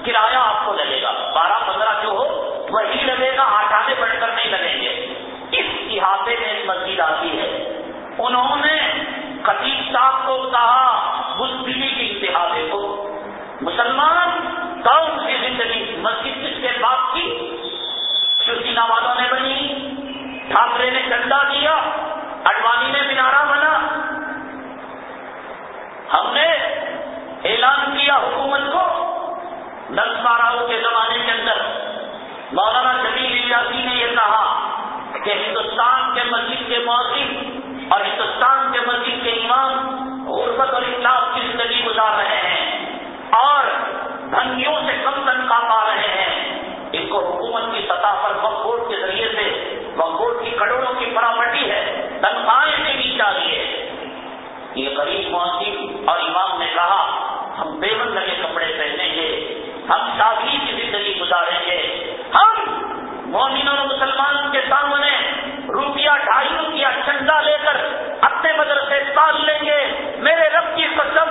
کرایہ آپ کو لگے گا۔ بارہ، پندرہ جو ہو، وہی لگے گا، آٹھ آنے بڑھ کر نہیں لگیں گے۔ اس احاطے میں ایک مسجد آتی ہے۔ انہوں نے خطیب صاحب کو کہا بزدلی کی انتہا دیکھو۔ مسلمان کون سی زندگی، مسجد کس کے باپ کی والوں نے بنی، ٹھاکرے نے چندہ دیا، اڈوانی نے مینارہ بنا۔ ہم نے اعلان کیا حکومت کو نرس راؤ کے زمانے کے اندر۔ مولانا شبیر الیاسی نے یہ کہا کہ ہندوستان کے مسجد کے موسم اور ہندوستان کے مسجد کے امام غربت اور اخلاق کی زندگی گزار رہے ہیں اور دھنیوں سے کم تنخواہ پا رہے ہیں۔ کو حکومت کی سطح پر وقت بورڈ کے ذریعے سے وقت بورڈ کی کروڑوں کی پراپرٹی ہے، تنخواہیں دینی چاہیے یہ غریب معاشی اور امام نے کہا، ہم بےمن لگے کپڑے پہنیں گے، ہم شادی کی زندگی گزاریں گے۔ ہم مومن اور مسلمان کے سامنے روپیہ ڈھائی روپیہ چندہ لے کر اپنے مدرسے پال لیں گے۔ میرے رب کی قسم،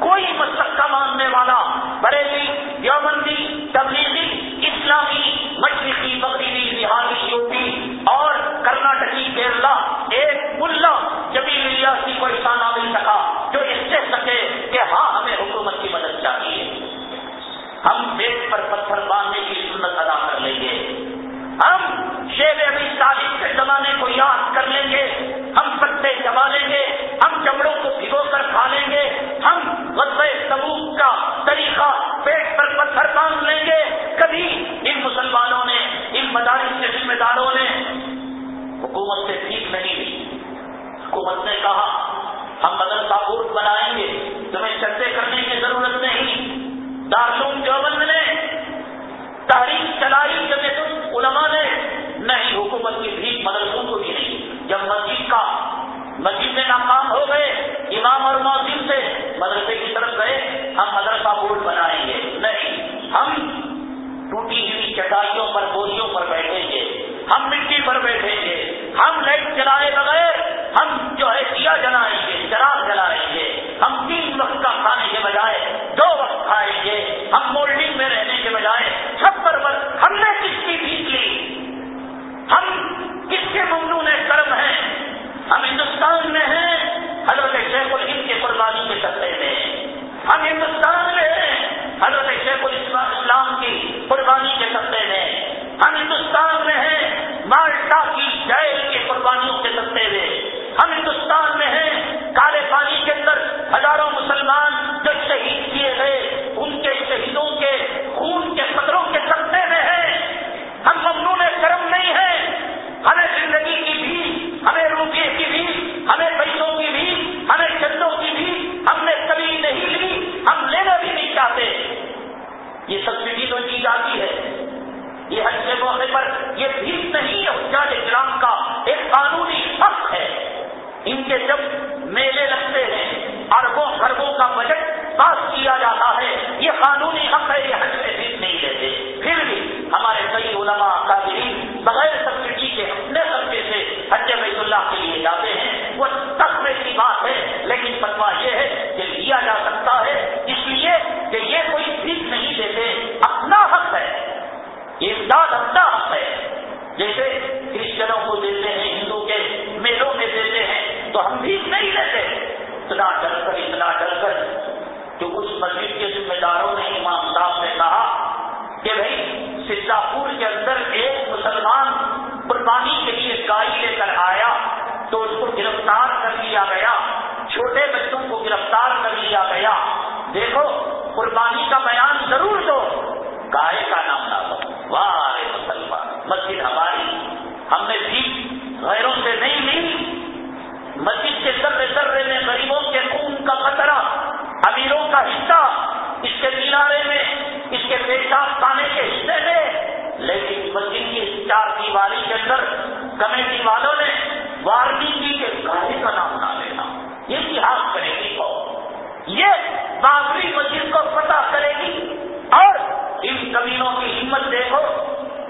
کوئی مسلک کا ماننے والا، بریلی یومندی تبلیغی اسلامی مشرقی مغربی، بہاری، یوپی اور کرناٹکی کیرلا ایک ملا جبھی ریاسی کو ایسا نہ مل سکا جو اس سے سکے کہ ہاں ہمیں حکومت کی مدد چاہیے۔ ہم پیٹ پر پتھر باندھنے کی سنت ادا کر لیں گے۔ ہم شیر ابھی تعلیم کے زمانے کو یاد کر لیں گے، ہم پتے جما لیں گے، ہم چمڑوں کو بھگو کر کھا لیں گے، ہم غزب سبوک کا طریقہ پیٹ پر پتھر باندھ لیں گے۔ کبھی ان مسلمانوں نے، ان مدارس کے ذمہ داروں نے حکومت سے ٹھیک نہیں لی۔ حکومت نے کہا، ہم مدرسہ بورڈ بنائیں گے، تمہیں چرچے کرنے کی ضرورت نہیں۔ دارالعلوم دیوبند نے تحریر چلائی جب علماء نے نہیں حکومت کی بھی مدرسوں کو بھی نہیں جب مسجد کا، مسجد میں ناکام ہو گئے، امام اور موسم سے مدرسے کی طرف گئے، ہم مدرسہ بورڈ بنائیں گے۔ نہیں، ہم ٹوٹی ہوئی چٹائیوں پر، بوریوں پر بیٹھیں گے۔ ہم مٹی پر بیٹھیں گے۔ ہم لائٹ چلائے بغیر ہم جو ہے دیا جلائیں گے چراغ جلائیں گے۔ ہم تین وقت کا کھانے کے بجائے دو وقت کھائیں گے۔ ہم مولڈنگ میں رہنے کے بجائے چھپر پر ہم نے کس کی بھیک لی ہم کس کے ممنون کرم ہیں ہم ہندوستان میں ہیں، حضرت شیخ الہند کے قربانی کے سطح میں ہم ہندوستان میں ہیں، حضرت شیخ الاسلام کی قربانی کے سطح میں ہم ہندوستان میں ہیں، مالٹا کی جیل کی قربانیوں کے سطح میں ہم ہندوستان میں ہیں، کالے پانی کے اندر ہزاروں مسلمان جو شہید کیے گئے، ان کے شہیدوں کے خون کے جب میلے لگتے ہیں اربوں خربوں کا بجٹ پاس کیا جاتا ہے، یہ قانونی حق ہے، یہ حج میں بھی نہیں لیتے پھر بھی ہمارے کئی علماء قادرین بغیر سبسڈی کے اپنے خرچے سے حج بیت اللہ کے لیے جاتے ہیں۔ وہ تخمے کی بات ہے، لیکن فتوا یہ ہے کہ لیا جا سکتا ہے۔ اس لیے کہ یہ کوئی فیس نہیں دیتے، اپنا حق ہے۔ امداد اپنا حق ہے۔ جیسے کرسچنوں کو دیتے ہیں تو ہم بھی نہیں لیتے۔ اتنا ڈر کر، اتنا ڈر کر جو اس مسجد کے ذمہ داروں نے امام صاحب نے کہا کہ بھائی سرجا کے اندر ایک مسلمان قربانی کے لیے گائی لے کر آیا تو اس کو گرفتار کر لیا گیا۔ چھوٹے بچوں کو گرفتار کر لیا گیا۔ دیکھو، قربانی کا بیان ضرور دو۔ گائے کا نام نہ دو۔ واہ مسلمان، مسجد ہماری، ہم نے بھی غیروں سے نہیں لی۔ مسجد کے ذرے ذرے میں غریبوں کے خون کا خطرہ، امیروں کا حصہ، اس کے کنارے میں، اس کے پیشاب پانے کے حصے میں۔ لیکن مسجد کی چار دیواری کے اندر کمیٹی والوں نے وارننگ کی جی کہ گائے کا نام نہ لینا۔ یہ اتہاس کرے گی یہ بابری مسجد کو فتح کرے گی۔ اور ان کمینوں کی ہمت دیکھو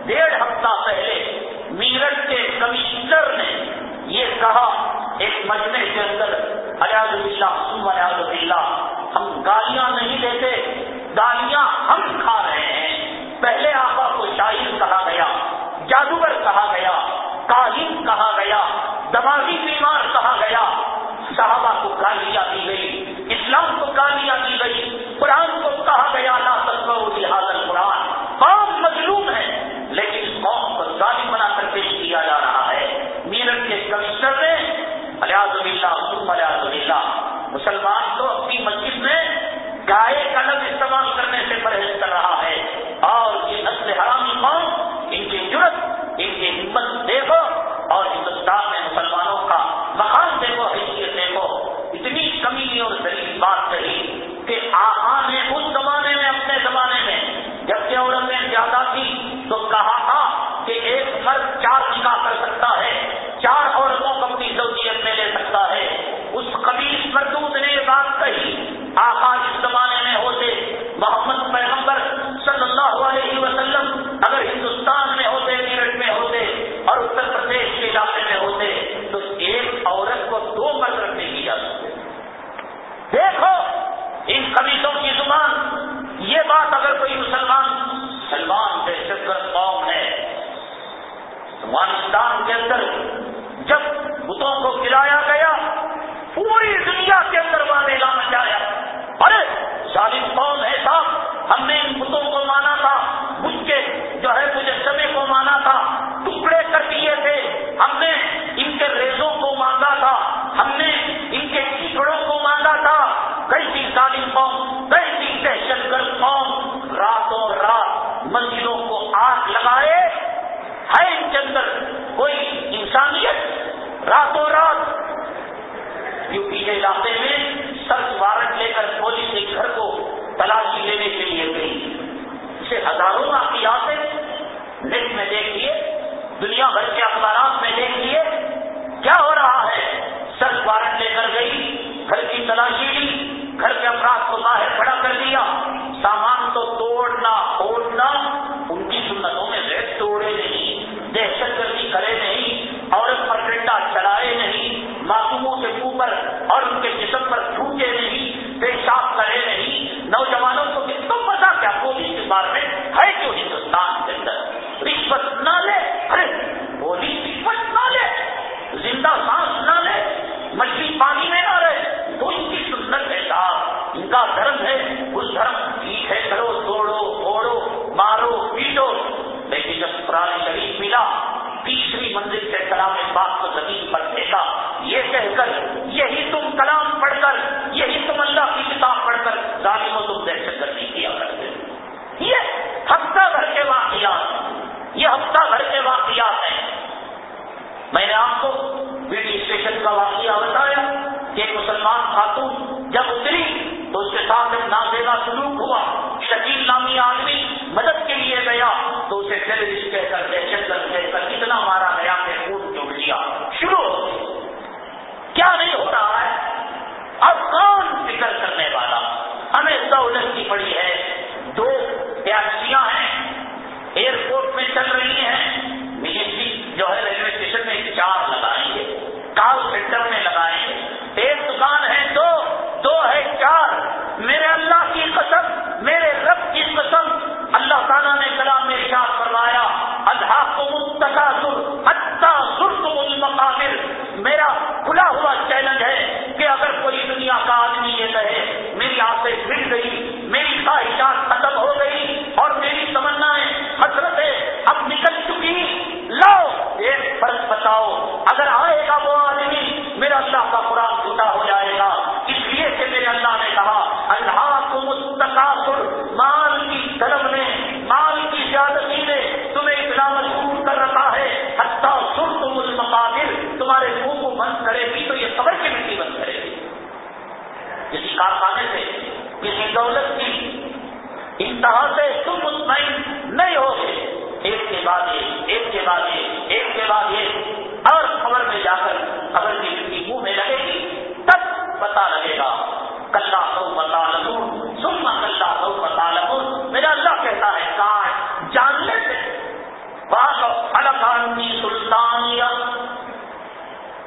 ڈیڑھ ہفتہ پہلے میرٹھ کے کمشنر نے یہ کہا، ایک مجمع کے اندر حیاض اللہ الیاز اللہ ہم گالیاں نہیں دیتے، گالیاں ہم کھا رہے ہیں۔ پہلے آقا کو چاہیے کو ویڈیو اسٹیشن کا واقعہ بتایا کہ ایک مسلمان خاتون جب اتری تو اس کے ساتھ ایک نازیلا سلوک ہوا، شکیل نامی آدمی مدد کے لیے گیا تو اسے ٹیررسٹ کہہ کر دہشت گرد کہہ کر کتنا مارا گیا کہ خون جو گیا شروع۔ کیا نہیں ہو رہا ہے؟ اب کون فکر کرنے والا۔ ہمیں دولت کی پڑی ہے۔ دو ٹیکسیاں ہیں۔ ایئرپورٹ میں چل رہی ہیں۔ مشن جو ہے minute کارخانے سے کسی دولت کی انتہا سے تم مطمئن نہیں ہو گئے ایک کے بعد ایک ایک کے بعد ایک ایک کے بعد ایک اور خبر میں جا کر خبر کی کسی منہ میں لگے گی، تب پتا لگے گا۔ پتا سما پتا میرا اللہ کہتا ہے کہاں جاننے سے بات الفانی سلطانیہ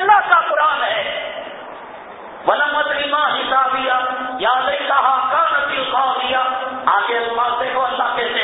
اللہ کا قرآن ہے. ولمت ریما حسابیہ یا نہیں کہا کا نتی خاویہ آگے اللہ دیکھو، اللہ کہتے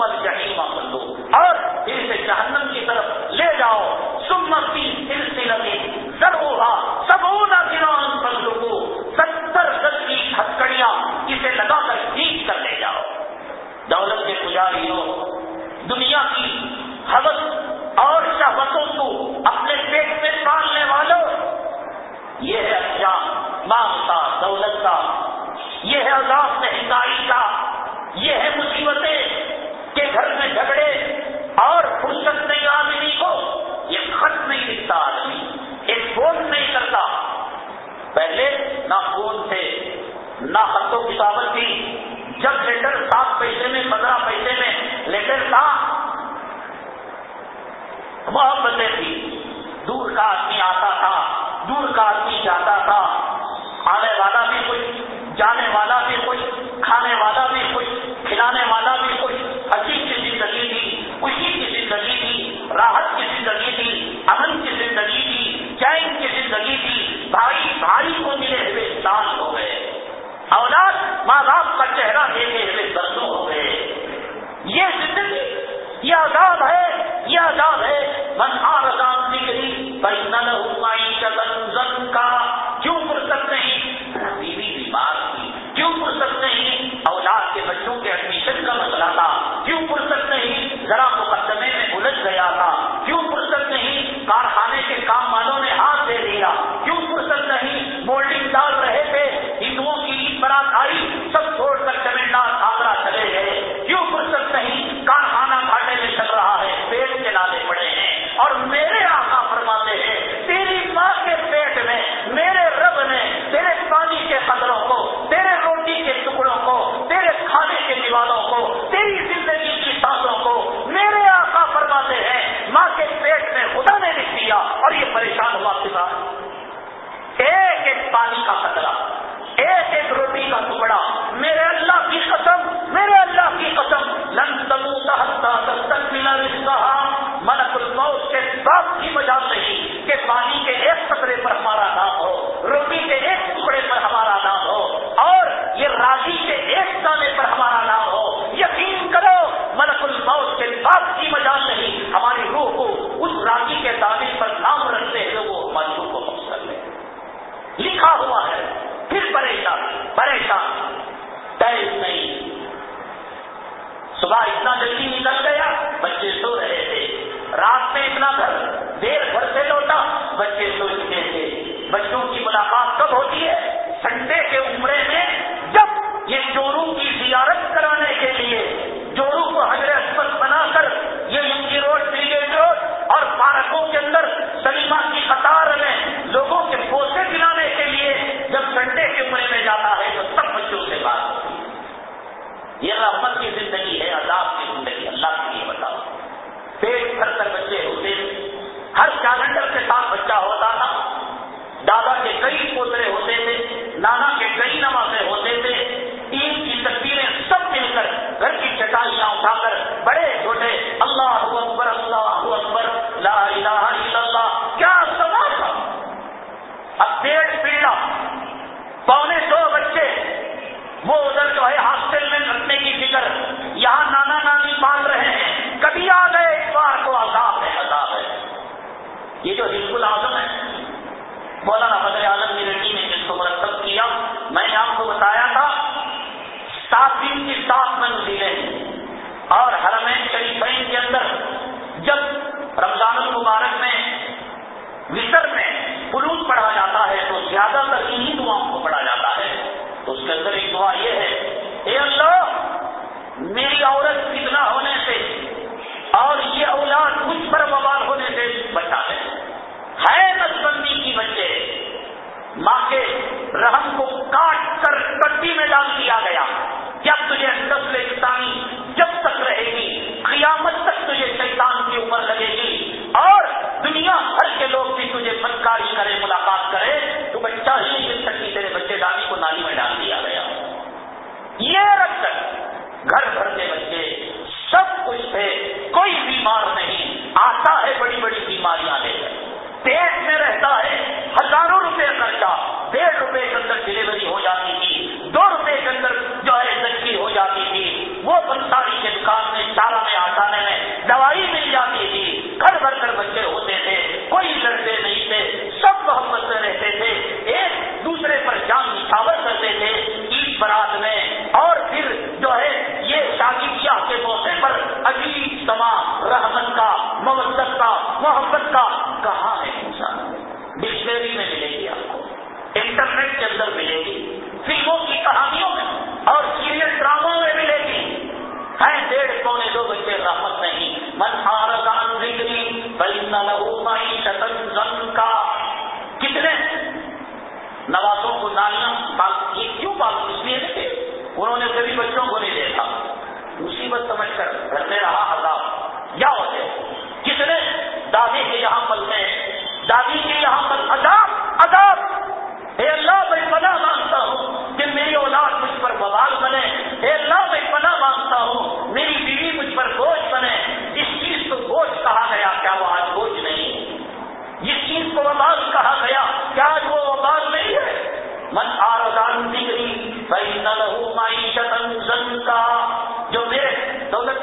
much that پریشان ہوا کتا ایک ایک پانی کا خطرہ، ایک ایک روٹی کا ٹکڑا، میرے اللہ کی قسم، میرے اللہ کی قسم، لن تک ملا رشتہ ملک الموت کے بات کی وجہ نہیں، کہ پانی کے ایک قطرے پر ہمارا نام ہو روٹی کے ایک ٹکڑے پر ہمارا نام ہو اور یہ راضی کے ایک دانے پر ہمارا نام ہو یقین کرو ملک الموت کے بات کی مجال نہیں ہماری روح کو اس راضی کے دانے پر نام رکھتے ہیں وہ ہماری روح کو مقصد لے لکھا ہوا ہے پھر پریشان پریشان ٹائم نہیں صبح اتنا جلدی نکل گیا، بچے سو رہے تھے۔ رات میں اتنا گھر، دیر گھر سے لوٹا، بچے سو چکے تھے۔ بچوں کی ملاقات کب ہوتی ہے؟ سنڈے کے عمرے میں، جب یہ چوروں کی زیارت کرانے کے لیے۔ چوروں کو حضرت بنا کر یہ یونگی روڈ بریگیڈ روڈ اور پارکوں کے اندر سلیما کی قطار میں لوگوں کے پوسے دلانے کے لیے جب سنڈے کے عمرے میں جاتا ہے تو سب بچوں سے بات ہوتی ہے۔ یہ رحمت کی زندگی ہے، عذاب پیٹ بھر کر بچے ہوتے ہر کیلنڈر کے ساتھ بچہ ہوتا تھا۔ دادا کے کئی پوترے ہوتے تھے، نانا کے کئی نمازیں ہوتے تھے۔ عید کی تصویریں سب مل کر گھر کی چٹائیاں اٹھا کر بڑے چھوٹے، اللہ اکبر اللہ اکبر، لا الہ الا اللہ، کیا سما تھا؟ اب پیڑ پیڑا، پونے دو بچے، وہ ادھر جو ہے ہاسٹل میں رکھنے کی فکر۔ یہاں نانا نانی پال رہے ہیں۔ کبھی آ گئے اس بار کو عذاب ہے عذاب ہے یہ جو حزب العظم ہے مولانا بدر عالم کی ریڈی نے جس کو مرتب کیا میں نے آپ کو بتایا تھا سات دن کی سات منزلیں اور حرمین شریفین کے اندر جب رمضان المبارک میں مصر میں فلوس پڑھا جاتا ہے تو زیادہ تر انہیں دعاؤں کو پڑھا جاتا ہے۔ تو اس کے اندر ایک دعا یہ ہے اے اللہ میری عورت کتنا ہونے سے اور یہ اولاد کچھ پر بوال ہونے سے بچا ہے ہے نسبندی کی بچے ماں کے رحم کو کاٹ کر کٹی میں ڈال دیا گیا۔ جب تجھے نسل انسانی جب تک رہے گی، قیامت تک تجھے شیطان کی عمر لگے گی۔ اور دنیا بھر کے لوگ بھی تجھے بدکاری کرے، ملاقات کرے، تو بچہ ہی ہزاروں روپے خرچہ، ڈیڑھ روپے کے اندر ڈلیوری ہو جاتی تھی، دو روپے کے اندر جو ہے زندگی ہو جاتی تھی۔ وہ بنساری کے دکان میں چارا میں، آسانے میں دوائی مل جاتی تھی۔ گھر بھر کر بچے ہوتے تھے، کوئی لڑتے نہیں تھے، سب محمد میں رہتے تھے۔ ایک دوسرے پر جان نشاور کرتے تھے عید برات میں۔ اور پھر جو ہے، یہ شادی کیا کے موقع پر عجیب تمام رحمت کا مبت کا، محبت کا کے اندر ملے گی۔ فلموں کی کہانیوں میں اور سیریل ڈراموں میں ملے گی۔ ہے ڈیڑھ پونے دو بچے رحمت نہیں۔ من ہار آرزان ذکری بلند لہو معیشت زن کا کتنے نوازوں کو نالیاں کیوں بات اس لیے انہوں نے سبھی بچوں کو نہیں دیکھا۔ مصیبت سمجھ کر گھر میں رہا عذاب۔ یا ہوتے کتنے دادی کے یہاں پلتے ہیں دادی کے یہاں پر عذاب عذاب۔ اے اللہ، میں پناہ مانگتا ہوں کہ میری اولاد مجھ پر بوال بنے۔ اے اللہ، میں پناہ مانگتا ہوں، میری بیوی مجھ پر بوجھ بنے۔ جس چیز کو بوجھ کہا گیا، کیا وہ آج بوجھ نہیں؟ جس چیز کو وبال کہا گیا، کیا آج وہ وبال نہیں ہے؟ من آرزان ڈگری بھائی نہ لہو معیشت کا جو میرے دولت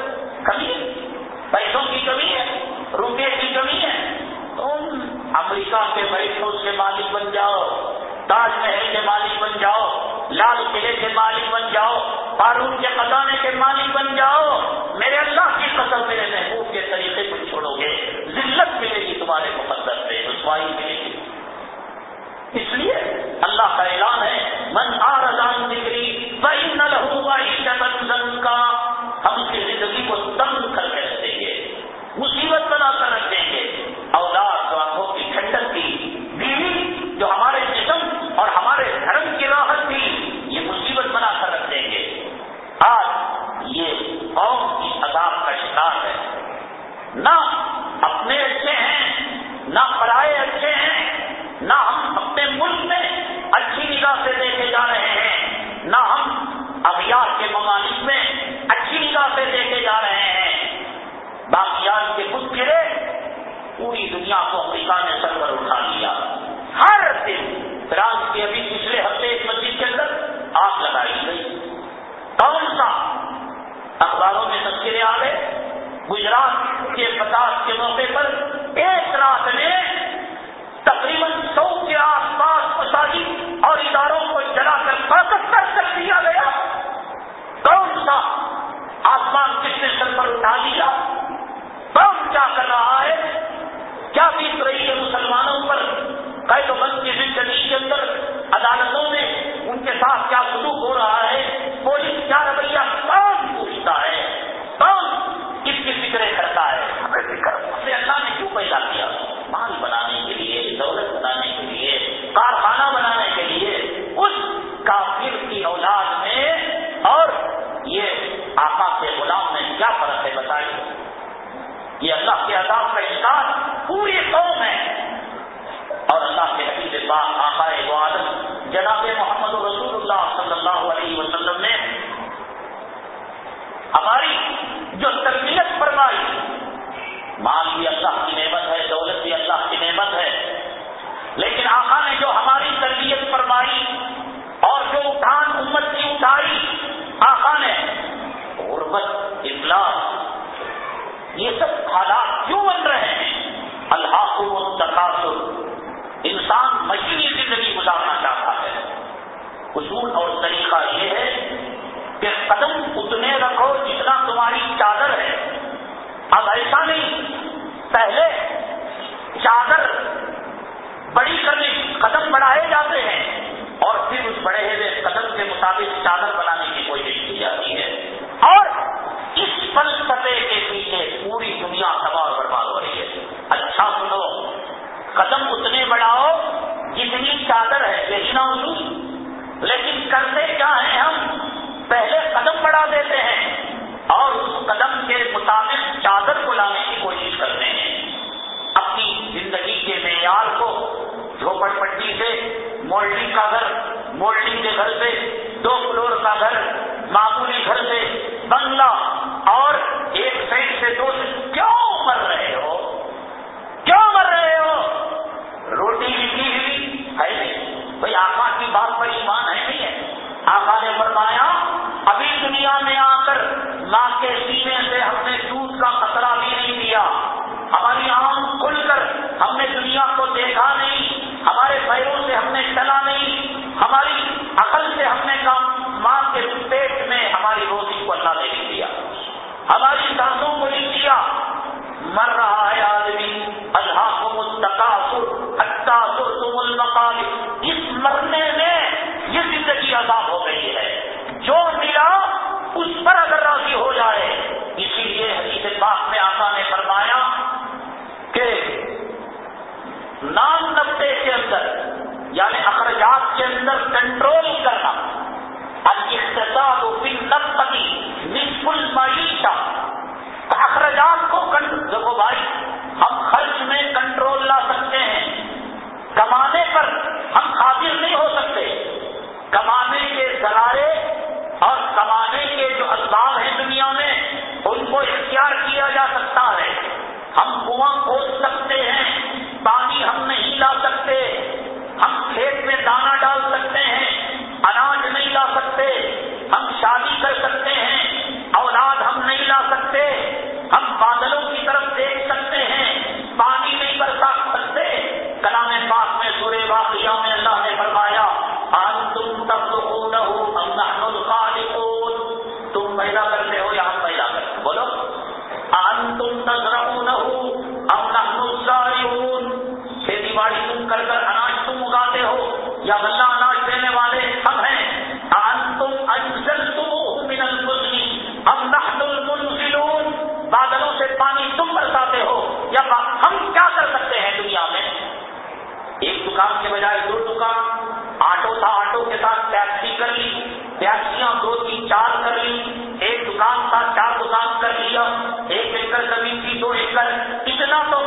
کمی ہے، پیسوں کی کمی ہے، روپے کی کمی ہے، تم امریکہ کے بیٹھوں سے مالک بن جاؤ۔ تاج محل کے مالک بن جاؤ، لال قلعے کے مالک بن جاؤ، بارون کے خزانے کے مالک بن جاؤ، میرے اللہ کی قسم میرے محبوب کے طریقے کو چھوڑو گے، ذلت ملے گی تمہارے مقدس سے رسوائی ملے گی۔ اس لیے اللہ کا اعلان ہے، من آرزان دکری بھائی نہ لہو بھائی کا ہم اس کی زندگی کو تنگ کر کے رکھیں گے، مصیبت بنا کر رکھیں گے۔ اولاد یہ قوم کی عذاب کا شکار ہے۔ نہ اپنے اچھے ہیں، نہ پرائے اچھے ہیں، نہ ہم اپنے ملک میں اچھی نگاہ سے دیکھے جا رہے ہیں، نہ ہم اغیار کے ممالک میں اچھی نگاہ سے دیکھے جا رہے ہیں۔ باقیات کے خود گرے پوری دنیا کو امریکہ نے سر پر اٹھا لیا۔ ہر دن فرانس کے ابھی پچھلے ہفتے ایک مسجد کے اندر آگ لگائی گئی۔ کون سا اخباروں میں تذکرے آ گئے، گجرات کے پچاس کے موقع پر ایک رات میں تقریباً سو کے آس پاس مساجد اور اداروں کو جلا کر طاقت کر دیا گیا۔ کون سا آسمان کس نے سر پر اٹھا لیا؟ کون کیا کر رہا ہے؟ کیا بیت رہی ہے مسلمانوں پر؟ قید و بند کی زندگی کے اندر عدالتوں میں ان کے ساتھ کیا فرمائی مال بھی اللہ کی نعمت ہے، دولت بھی اللہ کی نعمت ہے. لیکن آقا نے جو ہماری تربیت فرمائی اور جو اٹھان امت کی اٹھائی، آقا نے غربت، افلاس، یہ سب حالات کیوں بن رہے ہیں؟ اللہ کو تقاصر انسان مشینی زندگی گزارنا چاہتا ہے۔ اصول اور طریقہ یہ ہے کہ قدم اتنے رکھو جتنا اب ایسا نہیں۔ پہلے چادر بڑی کرنے قدم بڑھائے جاتے ہیں اور پھر اس بڑے ہوئے قدم کے مطابق چادر بنانے کی کوشش کی جاتی ہے۔ اور اس فلسفے کے پیچھے پوری دنیا تباہ برباد ہو رہی ہے۔ اچھا سنو، قدم اتنے بڑھاؤ جتنی چادر ہے یہی نہ لیکن کرتے کیا ہیں ہم؟ پہلے قدم بڑھا دیتے ہیں۔ اور اس قدم کے مطابق چادر کو لانے کی کوشش کرتے ہیں۔ اپنی زندگی کے معیار کو جھوپڑ پٹی سے مولڈنگ کا گھر مولڈنگ کے گھر سے، دو فلور کا گھر، معمولی گھر سے، بنگلہ اور ایک سائڈ سے دو کیوں مر رہے ہو؟ کیوں مر رہے ہو؟ روٹی لکھی ہوئی ہے نہیں۔ بھائی آقا کی بات پر ایمان ہے نہیں ہے؟ آقا نے فرمایا ابھی دنیا میں آ کر ماں کے سینے سے ہم نے دودھ کا خطرہ بھی نہیں دیا۔ ہماری آنکھ کھل کر ہم نے دنیا کو دیکھا نہیں، ہمارے پیروں سے ہم نے چلا نہیں، ہماری عقل سے ہم نے کام ماں کے پیٹ میں ہماری روزی کو اللہ نے لکھ دیا۔ ہماری سانسوں کو لکھ دیا۔ مر رہا ہے آدمی اللہ کو مستقاصر اس مرنے میں یہ زندگی عذاب ہو گئی ہے جو ملا اس پر اگر راضی ہو جائے کنٹرول کرنا. الاقتصاد فی النفقی نصف المعیشہ اخراجات کو دیکھو بھائی ایکڑ زمین تھی دو ایکڑ اتنا تو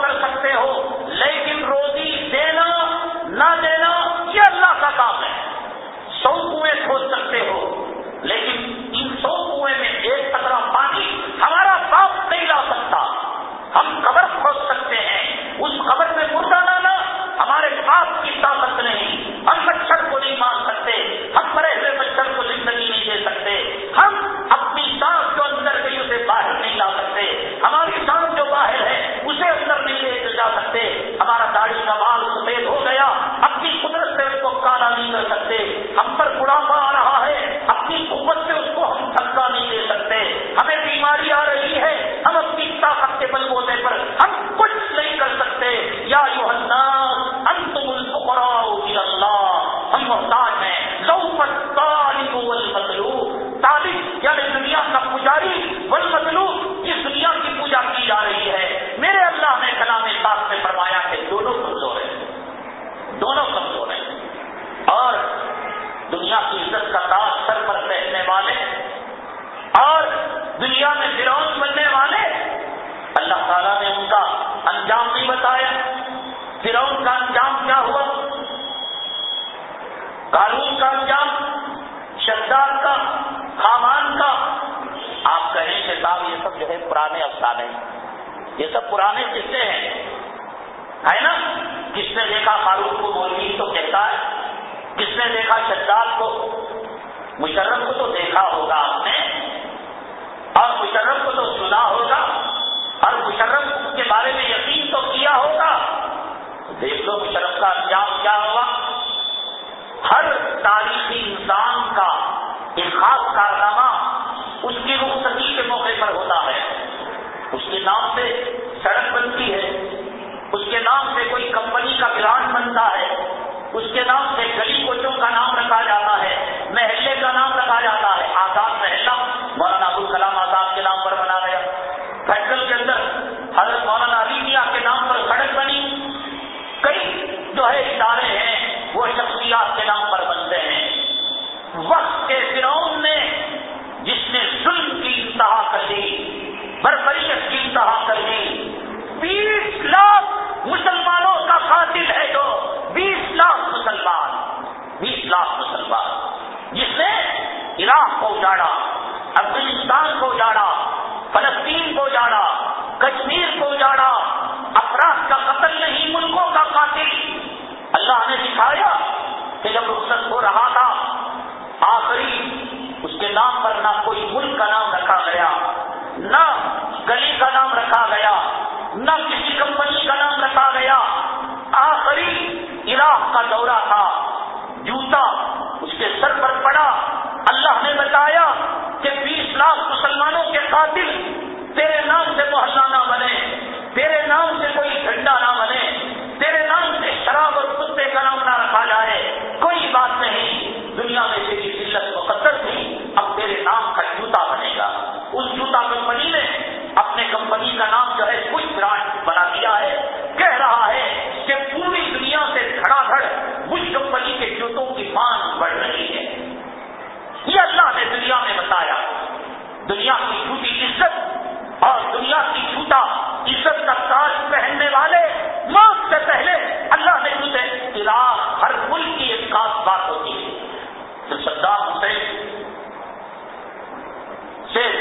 کا انجام کیا ہوا؟ قانون کا انجام، شداد کا، خامان کا۔ آپ کہیں کہ صاحب یہ سب جو ہے پرانے افسانے یہ سب پرانے قصے ہیں۔ ہے نا؟ کس نے دیکھا قانون کو مولوی تو کہتا ہے؟ کس نے دیکھا شداد کو؟ مشرف کو تو دیکھا ہوگا آپ نے۔ اور مشرف کو تو سنا ہوگا۔ اور مشرف کے بارے میں یقین تو کیا ہوگا؟ دیکھ لو مشرف کا انجام کیا ہوگا؟ ہر تاریخی انسان کا ایک خاص کارنامہ اس کی رخصتی کے موقع پر ہوتا ہے۔ اس کے نام سے سڑک بنتی ہے۔ اس کے نام سے کوئی کمپنی کا برانڈ بنتا ہے۔ اس کے نام سے گلی کوچوں کا نام رکھا جاتا ہے۔ محلے کا نام رکھا جاتا ہے۔ آزاد محلہ مولانا ابو الکلام آزاد کے نام پر بنا گیا فیصل کے اندر حضرت مولانا علی میاں کے نام پر سڑک بنی کئی جو ہے ادارے ہیں وہ شخصیات کے نام پر بنتے ہیں۔ وقت کے فرعون نے جس نے ظلم کی انتہا کر دی بربریت کی انتہا کر دی۔ بیس لاکھ مسلمانوں کا قاتل ہے جو بیس لاکھ مسلمان، بیس لاکھ مسلمان۔ جس نے عراق کو اجاڑا، افغانستان کو اجاڑا، فلسطین کو اجاڑا، کشمیر کو اجاڑا۔ افراد کا قتل نہیں، ملکوں کا قاتل۔ اللہ نے دکھایا کہ جب رخصت ہو رہا تھا، آخری اس کے نام پر نہ کوئی ملک کا نام رکھا گیا، نہ گلی کا نام رکھا گیا، نہ کسی کمپنی کا نام رکھا گیا۔ آخری عراق کا دورہ تھا، جوتا اس کے سر پر پڑا۔ اللہ نے بتایا کہ بیس لاکھ مسلمانوں کے قاتل تیرے نام سے محلہ نہ بنے، تیرے نام سے کوئی جھنڈا نہ بات نہیں دنیا میں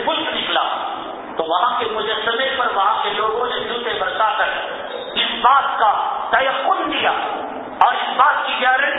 ملک نکلا۔ تو وہاں کے مجسمے پر وہاں کے لوگوں نے جوتے برسا کر اس بات کا تیقن دیا اور اس بات کی گارنٹی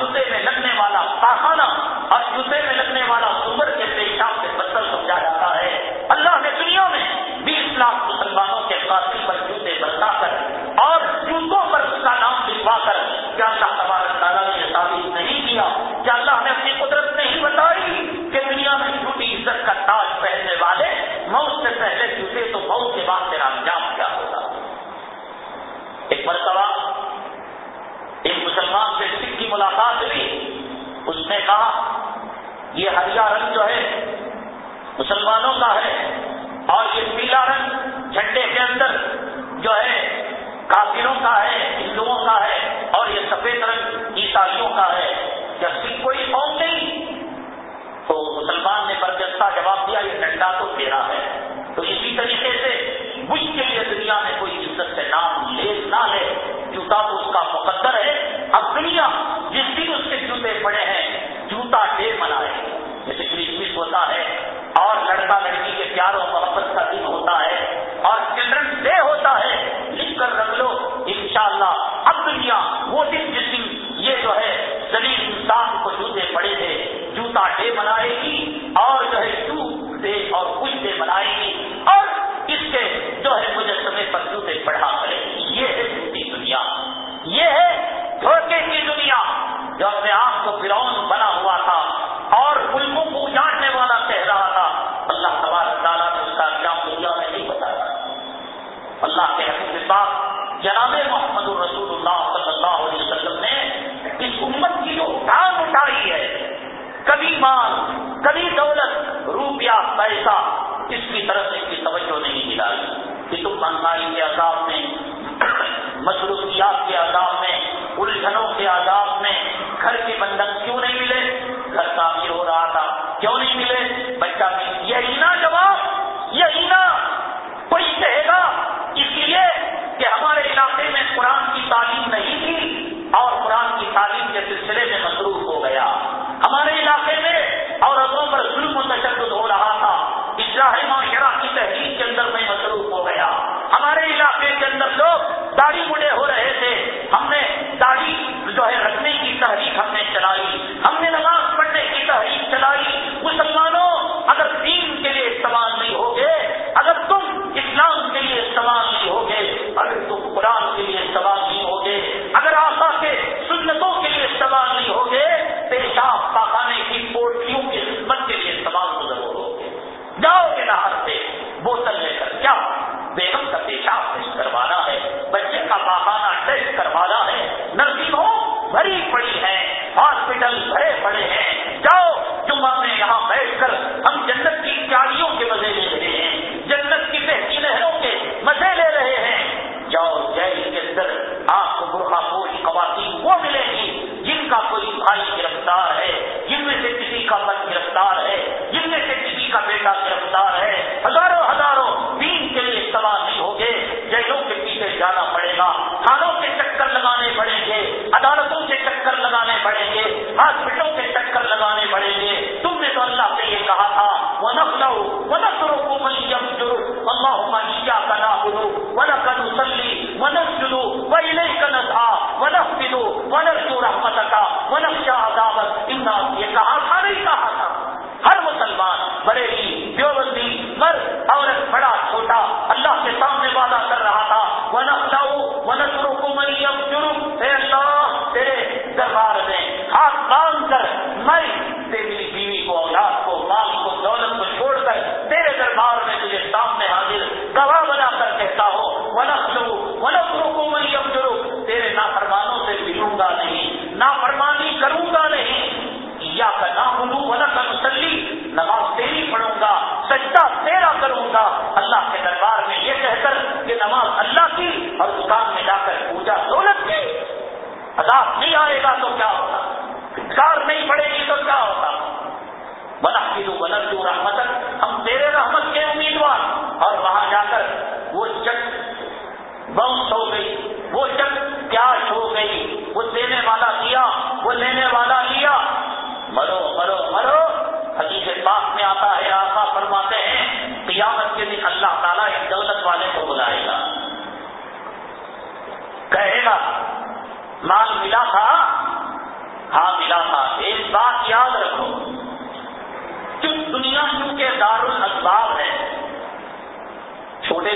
جوتے میں لگنے والا پاخانہ اور جوتے میں لگنے والا اوپر کے پیشاب سے بدل سمجھا جاتا ہے۔ اللہ نے دنیا میں بیس لاکھ مسلمانوں کے قاتل پر جوتے بتا کر اور جوتوں پر اس کا نام لکھوا کر کیا اللہ تبارک تعالیٰ نے یہ ثابت نہیں کیا؟ کیا اللہ نے اپنی قدرت نہیں بتائی کہ دنیا میں جھوٹی عزت کا تاج پہننے والے موت سے پہلے جوتے تو موت کے بعد تیرا انجام اللہ تو تیرا ہے۔ تو اسی طریقے سے مجھ کے لیے دنیا میں کوئی عزت سے نام لے نہ لے، جوتا تو اس کا مقدر ہے۔ اب دنیا جس دن اس کے جوتے پڑے ہیں، جوتا ڈے منائے۔ جیسے کرسمس ہوتا ہے اور لڑکا لڑکی کے پیاروں بنائے گی اور اس کے جو ہے مجسمے پر جوتے پڑھا کرے گی۔ یہ ہے جھوٹی دنیا۔ یہ ہے دھوکے کی دنیا جو اپنے آپ کو فرون بنا ہوا تھا اور ملکوں کو اجاڑنے والا کہہ رہا تھا۔ اللہ تبارک تعالیٰ نے اس کا انجام دنیا میں نہیں بتایا۔ اللہ کے حقیقت پاک جناب محمد الرسول اللہ صلی اللہ علیہ وسلم نے اس امت کی جو ٹانگ اٹھائی ہے، کبھی مال، کبھی دولت، روپیہ، پیسہ اس کی طرف اس کی توجہ نہیں ملا کہ تم تنہائی کے عذاب میں، مصروفیات کے عذاب میں، الجھنوں کے عذاب میں، گھر کے بندن کیوں نہیں ملے؟ گھر تعمیر ہو رہا تھا، کیوں نہیں ملے؟ بڑھیں گے۔ ہاسپٹل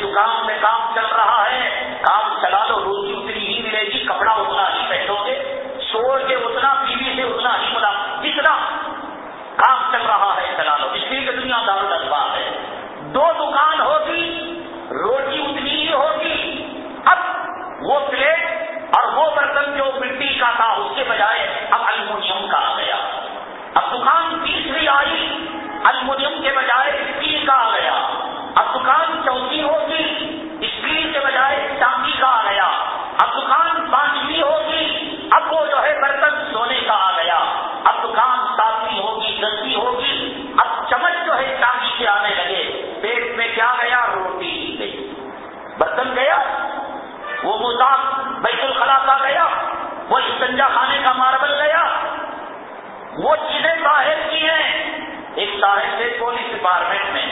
دکان میں کام چل رہا ہے، کام چلا لو روزی اتنی ہی ملے گی، کپڑا اتنا ہی پہنو گے سوڑ کے اتنا، بیوی سے اتنا ہی ملا جتنا کام چل رہا ہے چلا لو۔ اس لیے کہ دنیا دار الفا ہے۔ دو دکان ہوگی، روٹی اتنی ہی ہوگی، اب وہ پلیٹ اور وہ برتن جو مٹی کا تھا، اس کے بجائے اب المونیم کا آ گیا۔ اب دکان تیسری آئی، المونیم کے بجائے استنجا خانے کا ماربل گیا۔ وہ چیزیں باہر کی ہیں۔ ایک صاحب سے پولیس ڈپارٹمنٹ میں۔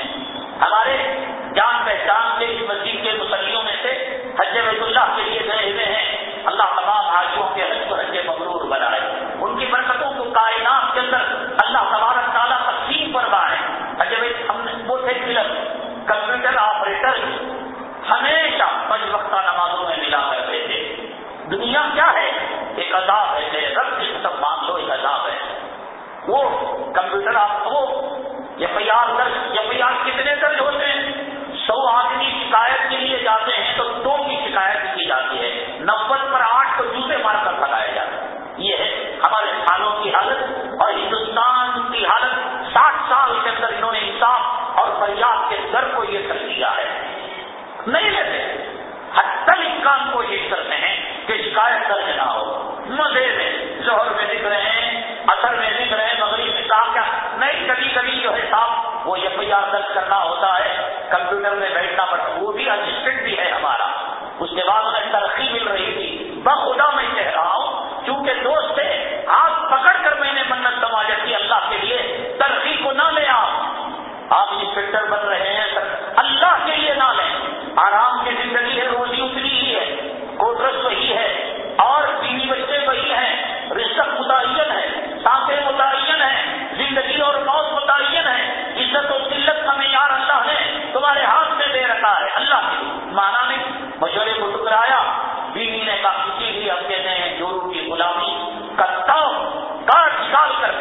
ہمارے جان پہچان کے اس مسجد کے مسلموں میں سے حج بیت اللہ کے لیے گئے ہوئے ہیں۔ اللہ تمام حاجیوں کے حج کو حج مبرور بنائے۔ ان کی برکتوں کو کائنات کے اندر اللہ تبارک تعالیٰ تقسیم فرمائے۔ حج ہم وہ تھے فلم کمپیوٹر آپریٹر۔ ہمیشہ پنج وقتہ نمازوں میں ملا کر تھے۔ دنیا کیا عذاب ہے، میرے رب کی سب مان لو ایک عذاب ہے۔ وہ کمپیوٹر آپ کو ایف آئی آر درج ایف آئی آر کتنے درج ہوتے ہیں؟ سو آدمی شکایت کے لیے جاتے سے شہر میں لکھ رہے ہیں اثر میں لکھ رہے ہیں، مغرب میں صاحب نہیں کبھی کبھی جو ہے صاحب وہ یقینا درج کرنا ہوتا ہے۔ کمپیوٹر میں بیٹھنا پڑتا، وہ بھی اسسٹنٹ بھی ہے ہمارا۔ اس کے بعد میں ترقی مل رہی تھی۔ بخدا میں کہہ رہا ہوں، چونکہ دوست تھے آپ پکڑ کر میں نے منت سماجت کی اللہ کے لیے ترقی کو نہ لے آپ آپ انسپیکٹر بن رہے ہیں سال کر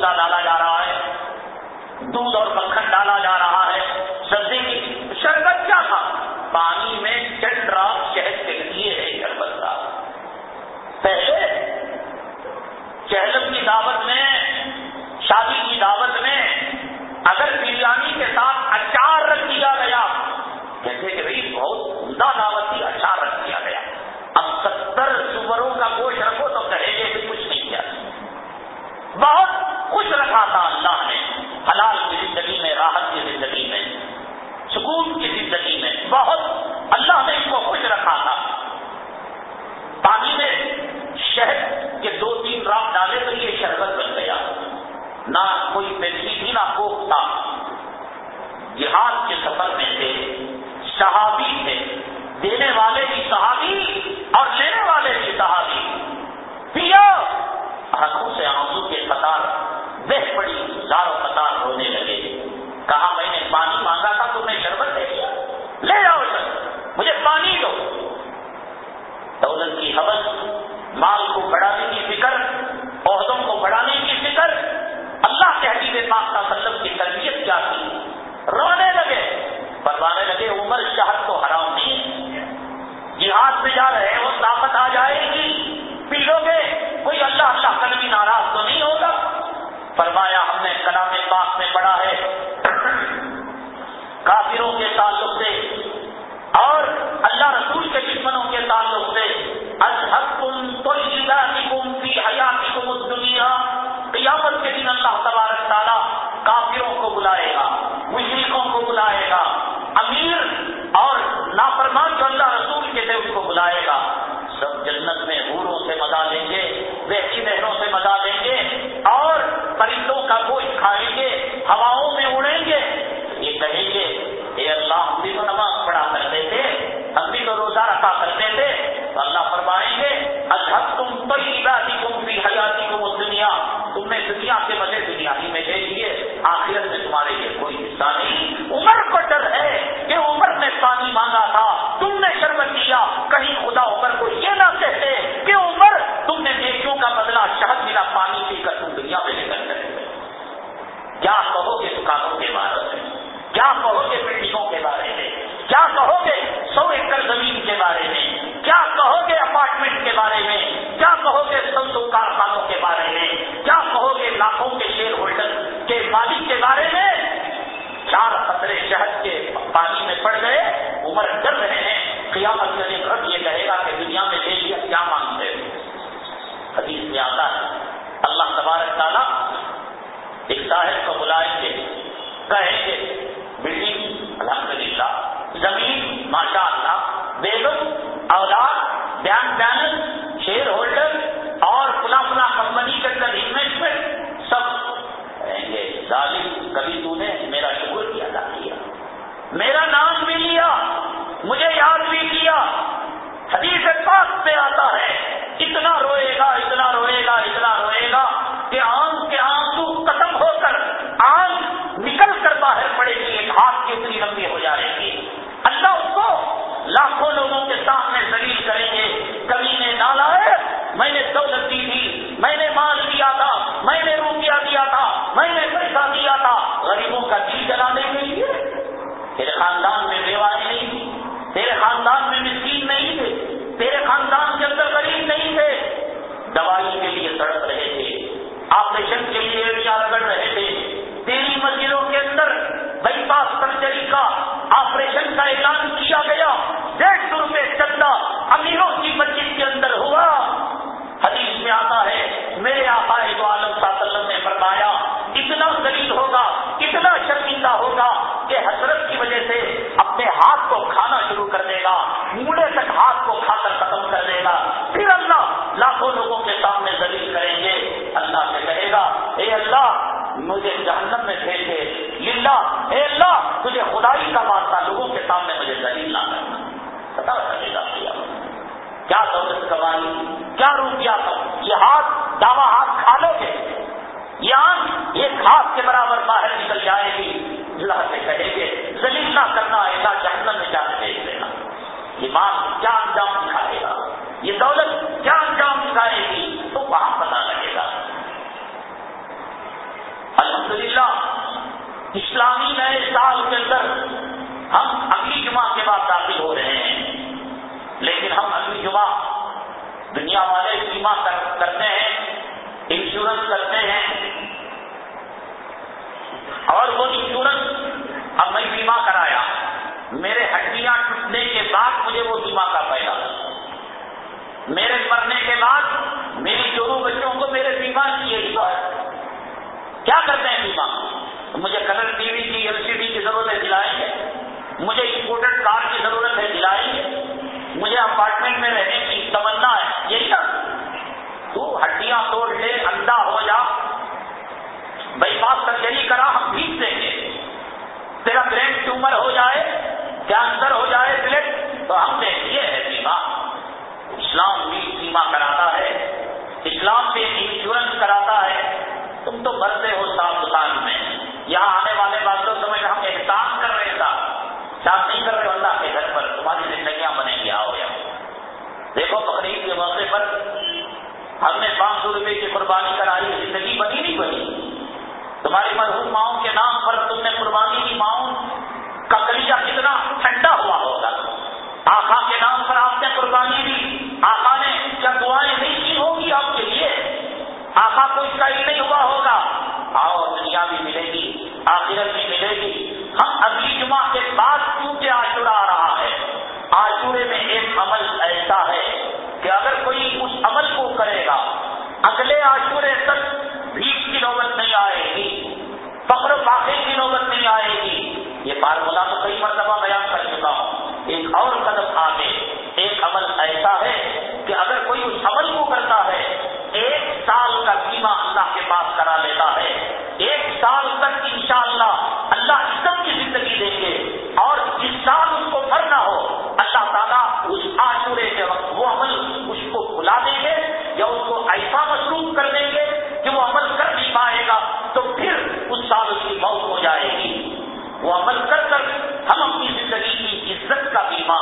بھوسا ڈالا جا رہا ہے دودھ اور مکھن ڈالا جا رہا کافروں کے تعلق سے اور اللہ رسول کے دشمنوں کے تعلق سے فی قیامت کے دن اللہ تبارک تعالیٰ کافروں کو بلائے گا مشرقوں کو بلائے گا، امیر اور نافرمان جو اللہ رسول کے تھے اس کو بلائے گا۔ سب جنت میں حوروں سے مزہ لیں گے، ویسی نہروں سے مزہ لیں گے اور پرندوں کا گوشت کھائیں گے، ہواؤں میں اڑے کیا کہیں خدا عمر کو کہیں گے بلڈنگ الحمد للہ زمین ماشاء اللہ بیگم، اولاد، بینک بیلنس، شیئر ہولڈر اور پلا فلاں کمپنی کے اندر انویسٹمنٹ سب کہیں گے ظالم کبھی تو نے میرا شکر کیا ادا کیا۔ میرا نام بھی لیا، مجھے یاد بھی کیا۔ حدیث پاک پہ آتا ہے، اتنا روئے گا، اتنا روئے گا، اتنا روئے گا۔ ظاہر پڑے گی، ایک ہاتھ کی اتنی لمبی ہو جائے گی۔ اللہ اس کو لاکھوں لوگوں کے سامنے زلیل کریں گے۔ کبھی نے ڈالا ہے میں نے دولت دی تھی، میں نے مال دیا تھا، میں نے روپیہ دیا تھا، میں نے پیسہ دیا تھا۔ غریبوں کا جی جلانے کے لیے تیرے خاندان میں بیواری نہیں تھی، تیرے خاندان میں مسکین نہیں تھے، تیرے خاندان کے اندر غریب نہیں تھے۔ دوائی کے لیے سڑک رہے تھے آپریشن کے لیے یاد کر رہے تھے۔ تیری مسجدوں کے اندر بائی پاس سرجری کا آپریشن کا اعلان کیا گیا۔ ڈیڑھ سو روپے چندہ امیروں کی مسجد کے اندر ہوا۔ حدیث میں آتا ہے، میرے آقا جو عالم وسلم نے فرمایا، اتنا دلیل ہوگا، اتنا شرمندہ ہوگا کہ حضرت کی وجہ سے اپنے ہاتھ کو کھانا شروع کر دے گا، موڑے تک ہاتھ کو کھا کر ختم کر دے گا۔ پھر اللہ لاکھوں لوگوں کے سامنے دلیل کریں گے۔ اللہ سے کہے گا، اے اللہ مجھے جہنم میں بھیجے للہ، اے اللہ، تجھے خدائی کا واسطہ لوگوں کے سامنے مجھے دلیل نہ کرنا پتا کرے گا کیا؟ دولت کمائی؟ کیا روپیہ یہ ہاتھ داوا ہاتھ کھا لو گے۔ یہ آنکھ ایک ہاتھ کے برابر باہر نکل جائے گی۔ اللہ سے کہے گے زلیل نہ کرنا، ایسا جہنم میں جا کے دیکھ لینا یہ ماں کیا انجام دکھائے گا؟ یہ دولت کیا انجام دکھائے گی؟ تو وہاں پتا لگے گا۔ الحمدللہ، اسلامی نئے سال کے اندر ہم اگلی جمعہ کے بعد داخل ہو رہے ہیں۔ لیکن ہم اگلی جمعہ دنیا والے بیمہ کرتے ہیں انشورنس کرتے ہیں۔ اور وہ انشورنس اب میں بیمہ کرایا۔ میرے ہڈیاں ٹوٹنے کے بعد مجھے وہ بیمہ کا پیدا میرے مرنے کے بعد میری دونوں بچوں کو میرے بیمہ کی یہی بات کیا کرتے ہیں بیمہ مجھے کلر ٹی وی کی ایل سی ڈی کی ضرورت ہے دلائیں گے مجھے امپورٹنٹ کار کی ضرورت ہے دلائیں گے مجھے اپارٹمنٹ میں رہنے کی تمنا ہے، یہی نا۔ تو ہڈیاں توڑ لے، اندھا ہو جا۔ بھائی بات سرجری کرا، ہم بھیج دیں گے۔ تیرا برین ٹیومر ہو جائے کینسر ہو جائے بلڈ تو ہم دیں یہ ہے بیما۔ اسلام بھی بیما کراتا ہے۔ اسلام بھی انشورنس کراتا تم تو مرتے ہو صاف دکان میں۔ یہاں آنے والے بات تو سمجھ ہم احسان کر رہے تھا صاف نہیں کر رہے اللہ کے گھر پر۔ تمہاری زندگیاں بنے گی، آؤ یا دیکھو بقرعید کے موقع پر ہم نے پانچ سو روپے کی قربانی کرائی، زندگی بنی نہیں بنی۔ تمہاری مرحوم ماؤں کے نام پر تم نے قربانی کی۔ ماؤں کا کلیجہ کتنا ٹھنڈا ہوا ہوگا۔ آخا کے نام پر آپ نے قربانی دی۔ آخا نے کیا دعائیں نہیں کی ہوگی آپ کے لیے آخا کو اس کا ہی نہیں ہوا ہوگا۔ آؤ، دنیا بھی ملے گی، آخرت بھی ملے گی۔ ہم اگلی جمعہ کے بعد کیونکہ آشورا آ رہا ہے آشورے میں ایک عمل ایسا ہے کہ اگر کوئی اس عمل کو کرے گا، اگلے آشورے تک بھیک کی نوبت نہیں آئے گی، فخر فاقے کی نوبت نہیں آئے گی۔ یہ فارمولہ تو کئی مرتبہ بیان کر چکا ہوں۔ ایک اور قدم آگے عمل کر کر ہم اپنی زندگی کی عزت کا بیمہ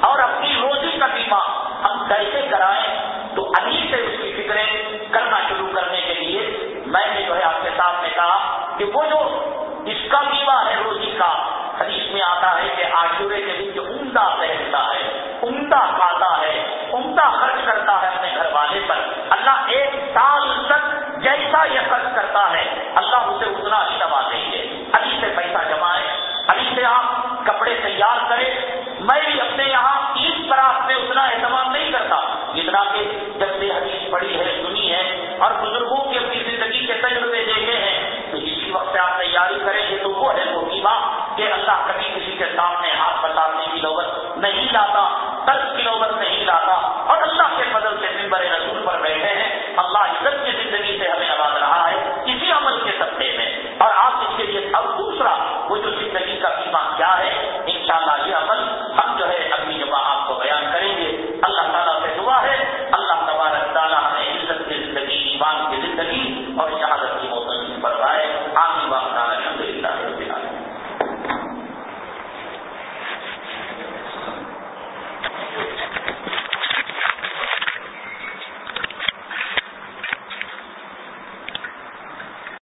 اور اپنی روزی کا بیمہ ہم کیسے کرائیں تو ابھی سے اس کی فکریں کرنا شروع کرنے کے لیے میں نے جو ہے آپ کے ساتھ میں کہا کہ وہ جو اس کا بیمہ ہے روزی کا، حدیث میں آتا ہے کہ آشورے کے دن جو عمدہ پہنتا ہے، عمدہ کھاتا ہے، عمدہ خرچ کرتا ہے اپنے گھر والے پر۔ اللہ ایک سال تک جیسا یہ خرچ کرتا ہے، اللہ اسے اتنا کپڑے تیار کریں میں بھی اپنے یہاں عید برات میں اتنا اہتمام نہیں کرتا جتنا کہ جب سے حدیث پڑی ہے، سنی ہے اور بزرگوں کی اپنی زندگی کے تجربے دیکھے ہیں، تو اسی وقت آپ تیاری کریں گے تو وہ ہے وہ بیما کہ اللہ کبھی کسی کے سامنے ہاتھ بتانے کی نوبت نہیں لاتا قرض کی نوبت نہیں لاتا اور اللہ کے فضل سے ممبر رسول پر بیٹھے ہیں۔